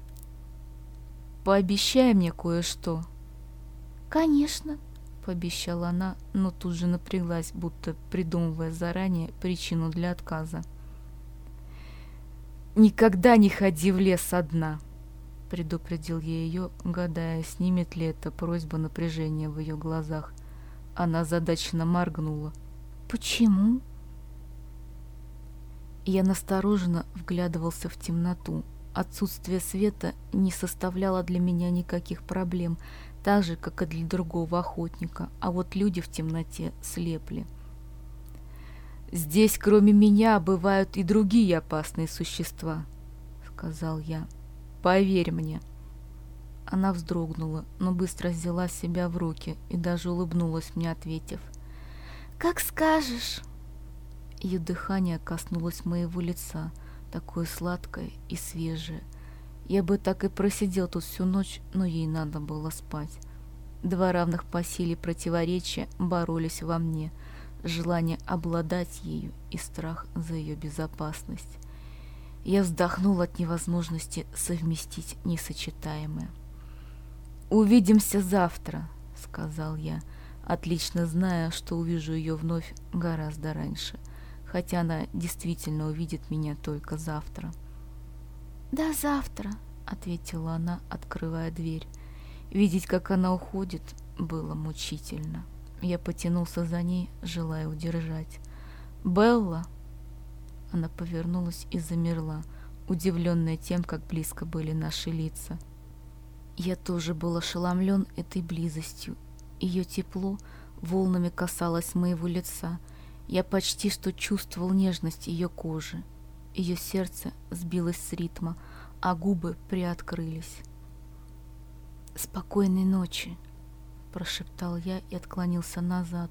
«Пообещай мне кое-что», «Конечно», — пообещала она, но тут же напряглась, будто придумывая заранее причину для отказа. «Никогда не ходи в лес одна», — предупредил я ее, гадая, снимет ли эта просьба напряжение в ее глазах. Она задачно моргнула. «Почему?» Я настороженно вглядывался в темноту. Отсутствие света не составляло для меня никаких проблем, так же, как и для другого охотника, а вот люди в темноте слепли. «Здесь, кроме меня, бывают и другие опасные существа», — сказал я. «Поверь мне». Она вздрогнула, но быстро взяла себя в руки и даже улыбнулась мне, ответив. «Как скажешь». Ее дыхание коснулось моего лица, такое сладкое и свежее, я бы так и просидел тут всю ночь, но ей надо было спать. Два равных по силе противоречия боролись во мне, желание обладать ею и страх за ее безопасность. Я вздохнул от невозможности совместить несочетаемое. «Увидимся завтра», — сказал я, отлично зная, что увижу ее вновь гораздо раньше, хотя она действительно увидит меня только завтра. «До завтра», — ответила она, открывая дверь. Видеть, как она уходит, было мучительно. Я потянулся за ней, желая удержать. «Белла!» Она повернулась и замерла, удивленная тем, как близко были наши лица. Я тоже был ошеломлен этой близостью. Ее тепло волнами касалось моего лица. Я почти что чувствовал нежность ее кожи. Ее сердце сбилось с ритма, а губы приоткрылись. «Спокойной ночи!» – прошептал я и отклонился назад,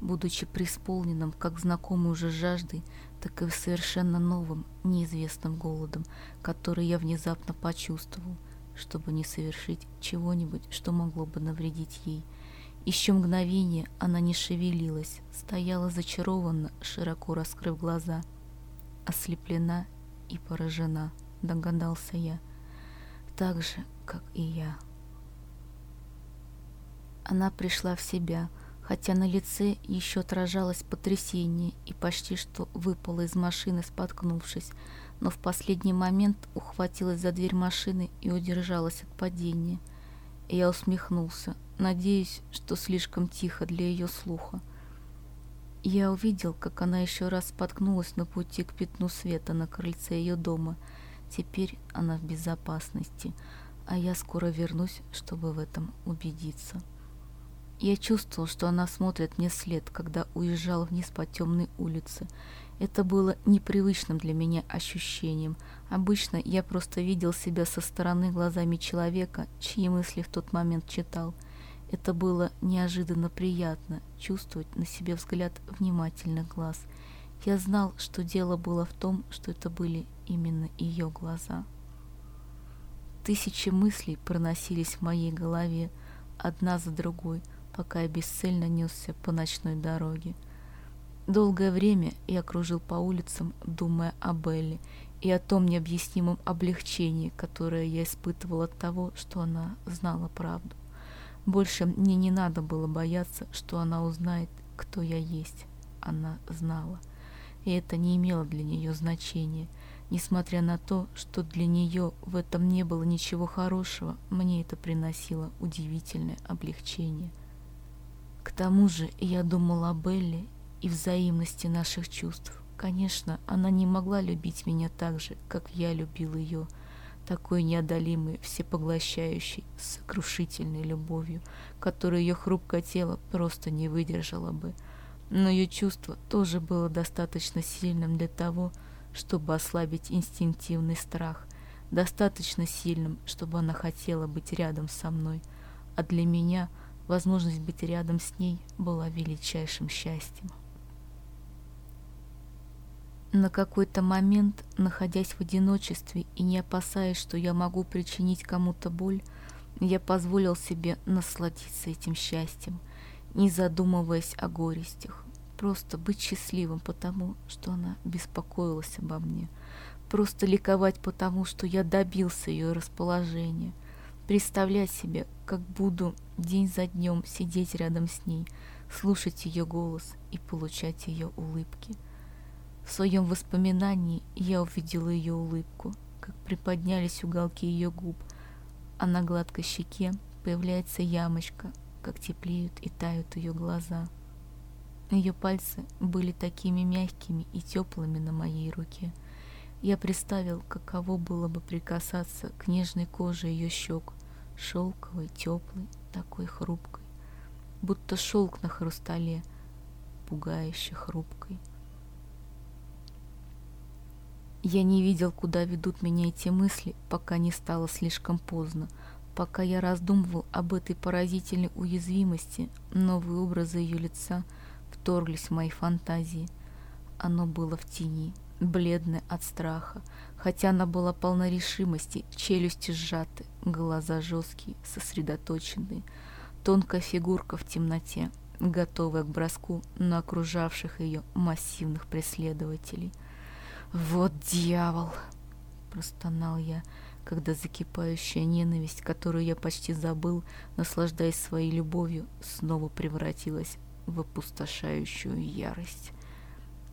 будучи преисполненным как знакомой уже жаждой, так и совершенно новым, неизвестным голодом, который я внезапно почувствовал, чтобы не совершить чего-нибудь, что могло бы навредить ей. Еще мгновение она не шевелилась, стояла зачарованно, широко раскрыв глаза – ослеплена и поражена – догадался я. Так же, как и я. Она пришла в себя, хотя на лице еще отражалось потрясение и почти что выпала из машины, споткнувшись, но в последний момент ухватилась за дверь машины и удержалась от падения. Я усмехнулся, надеюсь, что слишком тихо для ее слуха. Я увидел, как она еще раз споткнулась на пути к пятну света на крыльце ее дома. Теперь она в безопасности, а я скоро вернусь, чтобы в этом убедиться. Я чувствовал, что она смотрит мне след, когда уезжал вниз по темной улице. Это было непривычным для меня ощущением. Обычно я просто видел себя со стороны глазами человека, чьи мысли в тот момент читал – это было неожиданно приятно, чувствовать на себе взгляд внимательных глаз. Я знал, что дело было в том, что это были именно ее глаза. Тысячи мыслей проносились в моей голове, одна за другой, пока я бесцельно несся по ночной дороге. Долгое время я кружил по улицам, думая о Белле и о том необъяснимом облегчении, которое я испытывал от того, что она знала правду. Больше мне не надо было бояться, что она узнает, кто я есть. Она знала. И это не имело для нее значения. Несмотря на то, что для нее в этом не было ничего хорошего, мне это приносило удивительное облегчение. К тому же я думала о Белле и взаимности наших чувств. Конечно, она не могла любить меня так же, как я любил ее – такой неодолимой, всепоглощающей, сокрушительной любовью, которую ее хрупкое тело просто не выдержало бы. Но ее чувство тоже было достаточно сильным для того, чтобы ослабить инстинктивный страх, достаточно сильным, чтобы она хотела быть рядом со мной, а для меня возможность быть рядом с ней была величайшим счастьем. На какой-то момент, находясь в одиночестве и не опасаясь, что я могу причинить кому-то боль, я позволил себе насладиться этим счастьем, не задумываясь о горестях, просто быть счастливым потому, что она беспокоилась обо мне, просто ликовать потому, что я добился ее расположения, представлять себе, как буду день за днем сидеть рядом с ней, слушать ее голос и получать ее улыбки – в своем воспоминании я увидела ее улыбку, как приподнялись уголки ее губ, а на гладкой щеке появляется ямочка, как теплеют и тают ее глаза. Ее пальцы были такими мягкими и теплыми на моей руке. Я представил, каково было бы прикасаться к нежной коже ее щек, шелковой, теплой, такой хрупкой, будто шелк на хрустале, пугающе хрупкой. Я не видел, куда ведут меня эти мысли, пока не стало слишком поздно. Пока я раздумывал об этой поразительной уязвимости, новые образы ее лица вторглись в мои фантазии. Оно было в тени, бледное от страха, хотя она была полна решимости, челюсти сжаты, глаза жесткие, сосредоточенные, тонкая фигурка в темноте, готовая к броску на окружавших ее массивных преследователей – «Вот дьявол!» – простонал я, когда закипающая ненависть, которую я почти забыл, наслаждаясь своей любовью, снова превратилась в опустошающую ярость.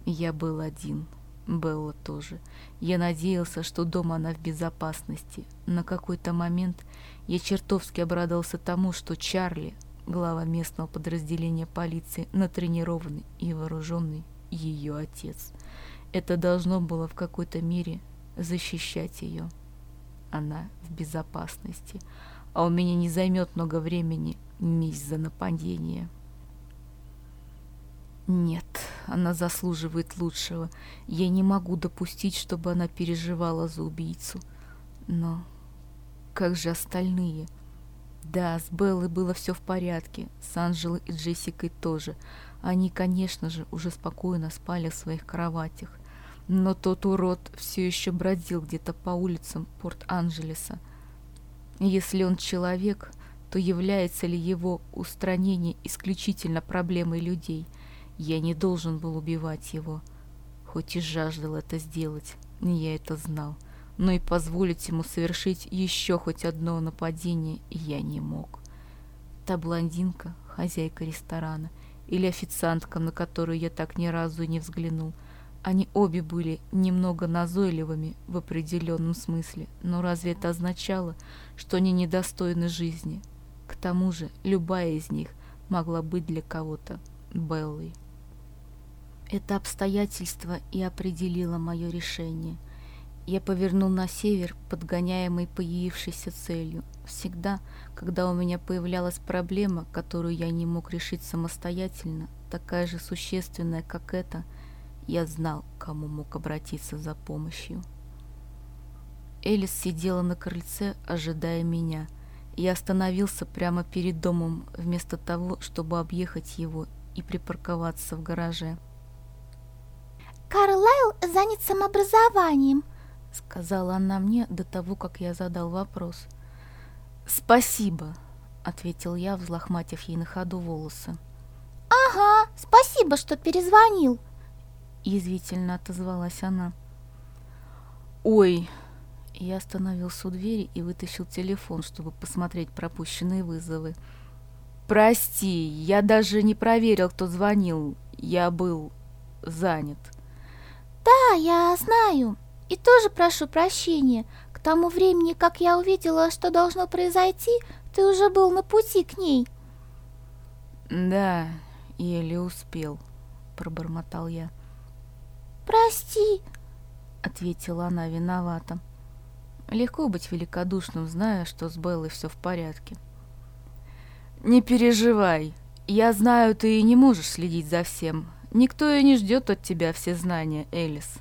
Я был один, Белла тоже. Я надеялся, что дома она в безопасности. На какой-то момент я чертовски обрадовался тому, что Чарли, глава местного подразделения полиции, натренированный и вооруженный ее отец – это должно было в какой-то мере защищать ее. Она в безопасности, а у меня не займет много времени месть за нападение. Нет, она заслуживает лучшего. Я не могу допустить, чтобы она переживала за убийцу. Но как же остальные? Да, с Беллой было все в порядке, с Анжелой и Джессикой тоже. Они, конечно же, уже спокойно спали в своих кроватях. Но тот урод все еще бродил где-то по улицам Порт-Анджелеса. Если он человек, то является ли его устранение исключительно проблемой людей? Я не должен был убивать его, хоть и жаждал это сделать, я это знал. но и позволить ему совершить еще хоть одно нападение я не мог. Та блондинка, хозяйка ресторана, или официантка, на которую я так ни разу не взглянул, они обе были немного назойливыми в определенном смысле, но разве это означало, что они недостойны жизни? К тому же любая из них могла быть для кого-то Беллой. Это обстоятельство и определило мое решение. Я повернул на север, подгоняемый появившейся целью. Всегда, когда у меня появлялась проблема, которую я не мог решить самостоятельно, такая же существенная, как эта, я знал, кому мог обратиться за помощью. Элис сидела на крыльце, ожидая меня. Я остановился прямо перед домом, вместо того, чтобы объехать его и припарковаться в гараже. «Карлайл занят самообразованием», — сказала она мне до того, как я задал вопрос. «Спасибо», — ответил я, взлохматив ей на ходу волосы. «Ага, спасибо, что перезвонил», — язвительно отозвалась она. «Ой!» Я остановился у двери и вытащил телефон, чтобы посмотреть пропущенные вызовы. «Прости, я даже не проверил, кто звонил. Я был занят». «Да, я знаю. И тоже прошу прощения. К тому времени, как я увидела, что должно произойти, ты уже был на пути к ней». «Да, еле успел», — пробормотал я. «Прости», — ответила она виновата. Легко быть великодушным, зная, что с Беллой все в порядке. «Не переживай. Я знаю, ты и не можешь следить за всем. Никто и не ждет от тебя все знания, Элис.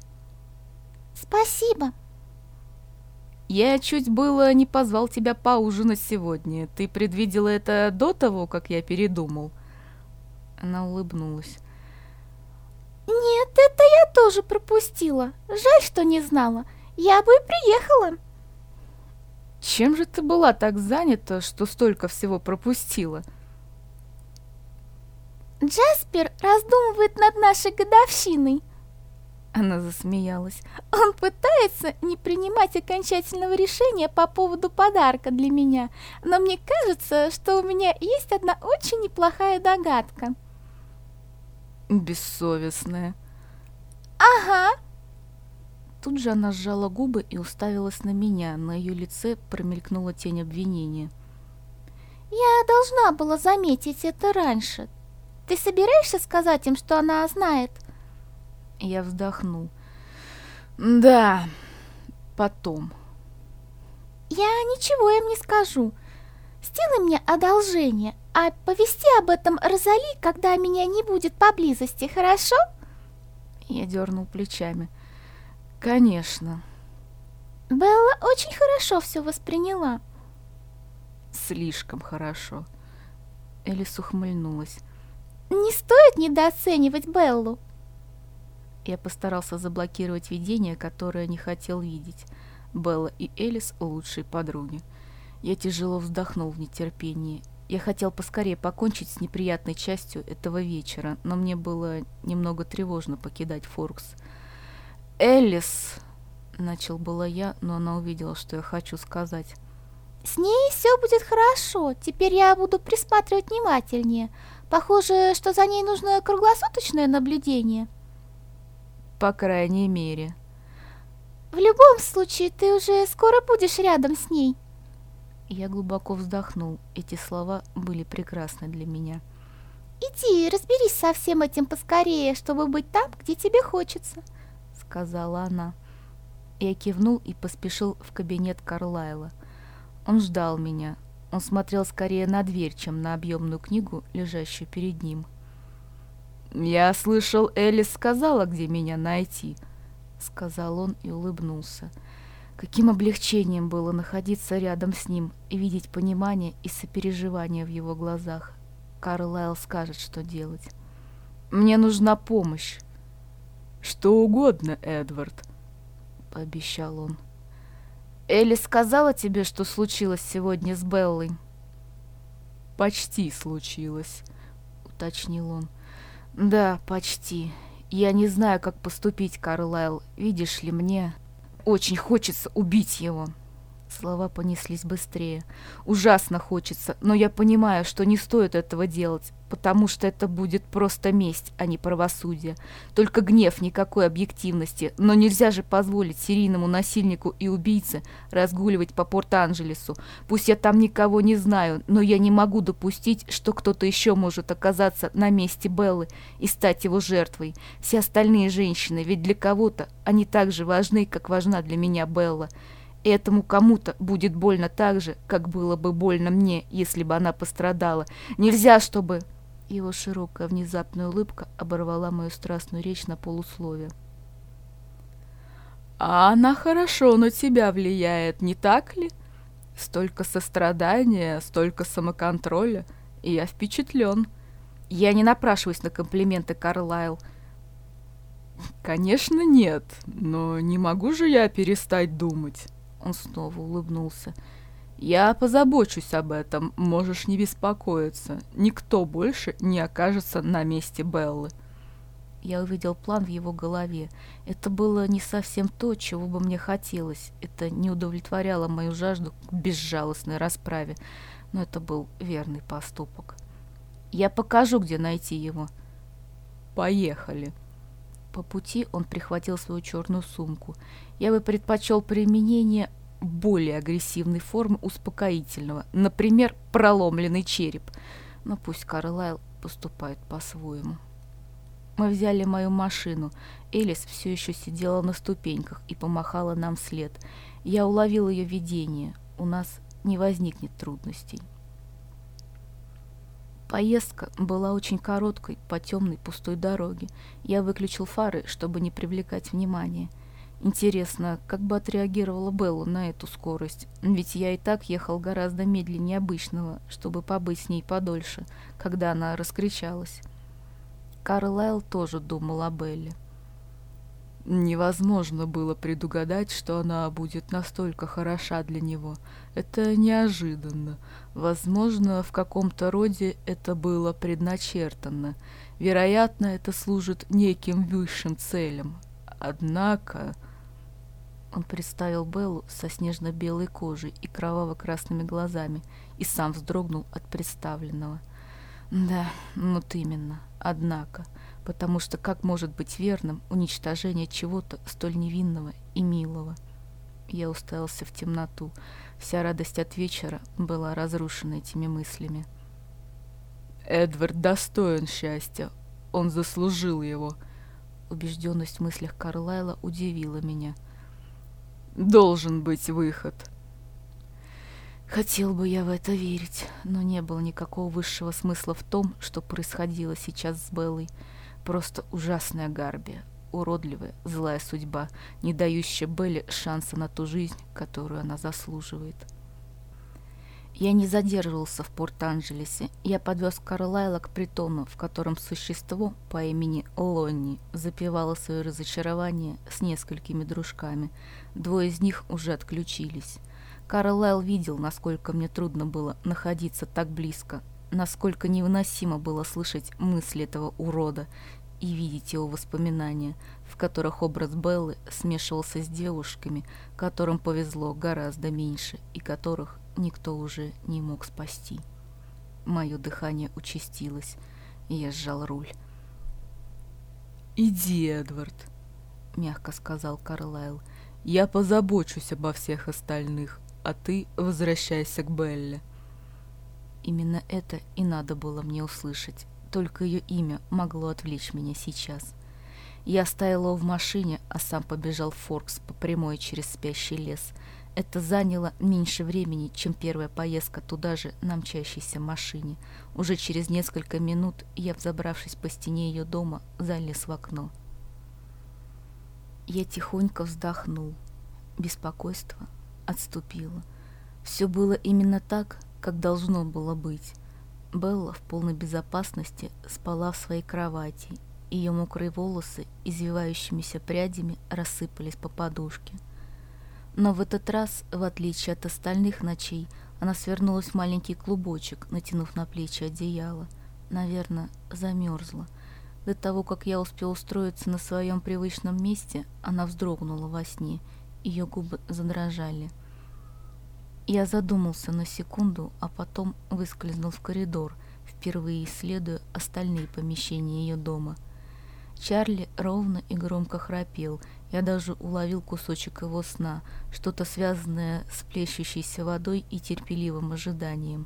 Спасибо. Я чуть было не позвал тебя поужинать сегодня. Ты предвидела это до того, как я передумал? Она улыбнулась. Тоже пропустила. Жаль, что не знала. Я бы и приехала. Чем же ты была так занята, что столько всего пропустила? — Джаспер раздумывает над нашей годовщиной. Она засмеялась. Он пытается не принимать окончательного решения по поводу подарка для меня, но мне кажется, что у меня есть одна очень неплохая догадка. Бессовестная. Ага. Тут же она сжала губы и уставилась на меня. На ее лице промелькнула тень обвинения. Я должна была заметить это раньше. Ты собираешься сказать им, что она знает?» Я вздохнул. «Да, потом». «Я ничего им не скажу. Сделай мне одолжение, а повести об этом Розали, когда меня не будет поблизости, хорошо?» Я дернул плечами. «Конечно». Белла очень хорошо все восприняла. «Слишком хорошо». Элис ухмыльнулась. Не стоит недооценивать Беллу. Я постарался заблокировать видение, которое не хотел видеть. Белла и Элис — лучшие подруги. Я тяжело вздохнул в нетерпении. Я хотел поскорее покончить с неприятной частью этого вечера, но мне было немного тревожно покидать Форкс. «Элис!» — начал было я, но она увидела, что я хочу сказать. «С ней все будет хорошо. Теперь я буду присматривать внимательнее. Похоже, что за ней нужно круглосуточное наблюдение. По крайней мере. В любом случае, ты уже скоро будешь рядом с ней. Я глубоко вздохнул. Эти слова были прекрасны для меня. «Иди, разберись со всем этим поскорее, чтобы быть там, где тебе хочется», — сказала она. Я кивнул и поспешил в кабинет Карлайла. Он ждал меня, он смотрел скорее на дверь, чем на объемную книгу, лежащую перед ним. «Я слышал, Элис сказала, где меня найти», — сказал он и улыбнулся. Каким облегчением было находиться рядом с ним и видеть понимание и сопереживание в его глазах. Карлайл скажет, что делать. «Мне нужна помощь». «Что угодно, Эдвард», — пообещал он. Элли сказала тебе, что случилось сегодня с Беллой? Почти случилось, уточнил он. Да, почти. Я не знаю, как поступить, Карлайл. Видишь ли, мне... очень хочется убить его. Слова понеслись быстрее. Ужасно хочется, но я понимаю, что не стоит этого делать, потому что это будет просто месть, а не правосудие. Только гнев, никакой объективности. Но нельзя же позволить серийному насильнику и убийце разгуливать по Порт-Анджелесу. Пусть я там никого не знаю, но я не могу допустить, что кто-то еще может оказаться на месте Беллы и стать его жертвой. Все остальные женщины, ведь для кого-то они так же важны, как важна для меня Белла. Этому кому-то будет больно так же, как было бы больно мне, если бы она пострадала. Нельзя, чтобы...» Его широкая внезапная улыбка оборвала мою страстную речь на полусловие. «А она хорошо на тебя влияет, не так ли? Столько сострадания, столько самоконтроля, и я впечатлен. Я не напрашиваюсь на комплименты, Карлайл». «Конечно нет, но не могу же я перестать думать». Он снова улыбнулся. «Я позабочусь об этом, можешь не беспокоиться. Никто больше не окажется на месте Беллы». Я увидел план в его голове. Это было не совсем то, чего бы мне хотелось. Это не удовлетворяло мою жажду к безжалостной расправе. Но это был верный поступок. «Я покажу, где найти его». «Поехали». По пути он прихватил свою черную сумку. Я бы предпочел применение более агрессивной формы успокоительного, например, проломленный череп. Но пусть Карлайл поступает по-своему. Мы взяли мою машину. Элис все еще сидела на ступеньках и помахала нам вслед. Я уловил ее видение. У нас не возникнет трудностей. Поездка была очень короткой по темной пустой дороге. Я выключил фары, чтобы не привлекать внимания. Интересно, как бы отреагировала Белла на эту скорость? Ведь я и так ехал гораздо медленнее обычного, чтобы побыть с ней подольше, когда она раскричалась. Карлайл тоже думал о Белле. Невозможно было предугадать, что она будет настолько хороша для него. Это неожиданно. Возможно, в каком-то роде это было предначертано. Вероятно, это служит неким высшим целям. Однако... Он представил Беллу со снежно-белой кожей и кроваво-красными глазами и сам вздрогнул от представленного. Да, вот именно. Однако потому что как может быть верным уничтожение чего-то столь невинного и милого? Я уставился в темноту. Вся радость от вечера была разрушена этими мыслями. Эдвард достоин счастья. Он заслужил его. Убежденность в мыслях Карлайла удивила меня. Должен быть выход. Хотел бы я в это верить, но не было никакого высшего смысла в том, что происходило сейчас с Беллой. Просто ужасная Гарби, уродливая, злая судьба, не дающая Белли шанса на ту жизнь, которую она заслуживает. Я не задерживался в Порт-Анджелесе. Я подвез Карлайла к притону, в котором существо по имени Лонни запивало свое разочарование с несколькими дружками. Двое из них уже отключились. Карлайл видел, насколько мне трудно было находиться так близко, насколько невыносимо было слышать мысли этого урода и видеть его воспоминания, в которых образ Беллы смешивался с девушками, которым повезло гораздо меньше и которых никто уже не мог спасти. Мое дыхание участилось, и я сжал руль. «Иди, Эдвард», — мягко сказал Карлайл. «Я позабочусь обо всех остальных, а ты возвращайся к Белле». Именно это и надо было мне услышать. Только ее имя могло отвлечь меня сейчас. Я стояла в машине, а сам побежал в Форкс по прямой через спящий лес. Это заняло меньше времени, чем первая поездка туда же на мчащейся машине. Уже через несколько минут я, взобравшись по стене ее дома, залез в окно. Я тихонько вздохнул. Беспокойство отступило. Все было именно так, как должно было быть. Белла в полной безопасности спала в своей кровати. Ее мокрые волосы, извивающимися прядями, рассыпались по подушке. Но в этот раз, в отличие от остальных ночей, она свернулась в маленький клубочек, натянув на плечи одеяло. Наверное, замерзла. До того, как я успел устроиться на своем привычном месте, она вздрогнула во сне, ее губы задрожали. Я задумался на секунду, а потом выскользнул в коридор, впервые исследуя остальные помещения ее дома. Чарли ровно и громко храпел, я даже уловил кусочек его сна, что-то связанное с плещущейся водой и терпеливым ожиданием.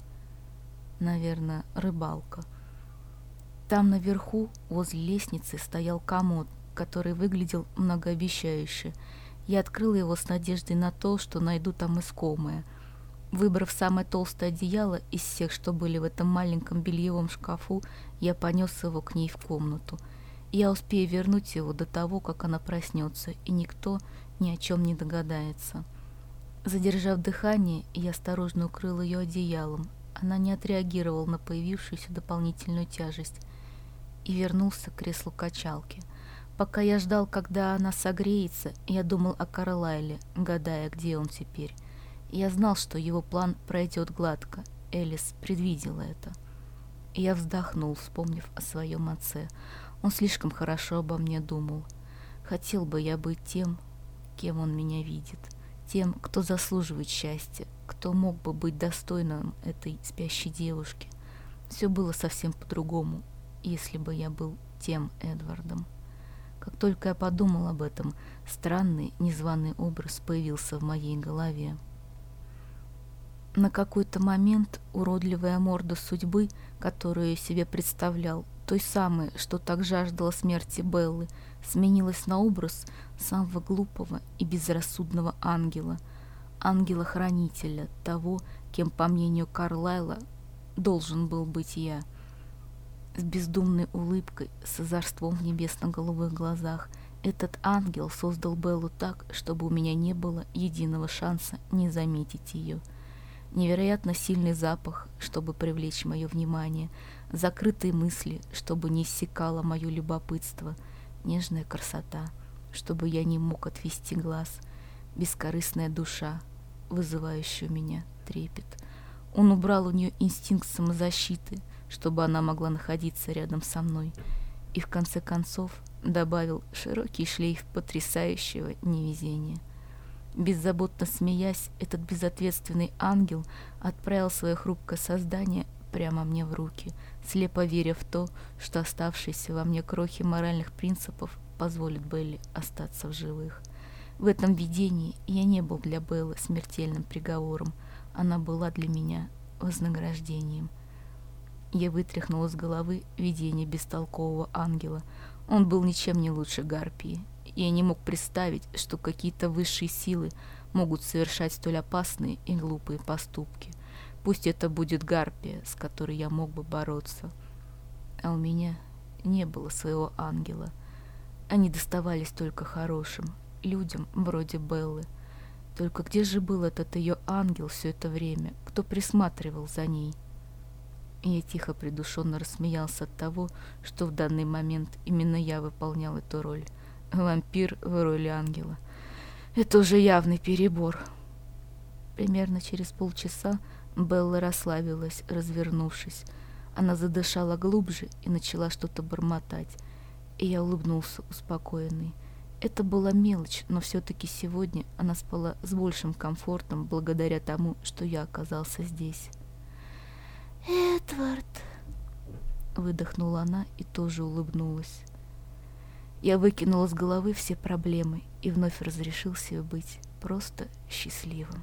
Наверное, рыбалка. Там наверху, возле лестницы, стоял комод, который выглядел многообещающе. Я открыл его с надеждой на то, что найду там искомое. Выбрав самое толстое одеяло из всех, что были в этом маленьком бельевом шкафу, я понес его к ней в комнату — я успею вернуть его до того, как она проснется, и никто ни о чем не догадается. Задержав дыхание, я осторожно укрыл ее одеялом. Она не отреагировала на появившуюся дополнительную тяжесть и вернулся к креслу качалки. Пока я ждал, когда она согреется, я думал о Карлайле, гадая, где он теперь. Я знал, что его план пройдет гладко. Элис предвидела это. И я вздохнул, вспомнив о своем отце. Он слишком хорошо обо мне думал. Хотел бы я быть тем, кем он меня видит, тем, кто заслуживает счастья, кто мог бы быть достойным этой спящей девушки. Все было совсем по-другому, если бы я был тем Эдвардом. Как только я подумал об этом, странный, незваный образ появился в моей голове. На какой-то момент уродливая морда судьбы, которую себе представлял, той самой, что так жаждала смерти Беллы, сменилась на образ самого глупого и безрассудного ангела, ангела-хранителя, того, кем, по мнению Карлайла, должен был быть я. С бездумной улыбкой, с озорством в небесно-голубых глазах, этот ангел создал Беллу так, чтобы у меня не было единого шанса не заметить ее — невероятно сильный запах, чтобы привлечь мое внимание, закрытые мысли, чтобы не иссякало мое любопытство, нежная красота, чтобы я не мог отвести глаз, бескорыстная душа, вызывающая у меня трепет. Он убрал у нее инстинкт самозащиты, чтобы она могла находиться рядом со мной, и в конце концов добавил широкий шлейф потрясающего невезения. Беззаботно смеясь, этот безответственный ангел отправил свое хрупкое создание прямо мне в руки, слепо веря в то, что оставшиеся во мне крохи моральных принципов позволят Белли остаться в живых. В этом видении я не был для Беллы смертельным приговором, она была для меня вознаграждением. Я вытряхнул из головы видение бестолкового ангела. Он был ничем не лучше Гарпии, я не мог представить, что какие-то высшие силы могут совершать столь опасные и глупые поступки. Пусть это будет гарпия, с которой я мог бы бороться. А у меня не было своего ангела. Они доставались только хорошим, людям вроде Беллы. Только где же был этот ее ангел все это время? Кто присматривал за ней? Я тихо придушенно рассмеялся от того, что в данный момент именно я выполнял эту роль вампир в роли ангела. Это уже явный перебор. Примерно через полчаса Белла расслабилась, развернувшись. Она задышала глубже и начала что-то бормотать. И я улыбнулся, успокоенный. Это была мелочь, но все-таки сегодня она спала с большим комфортом благодаря тому, что я оказался здесь. «Эдвард!» Выдохнула она и тоже улыбнулась. Я выкинул из головы все проблемы и вновь разрешил себе быть просто счастливым.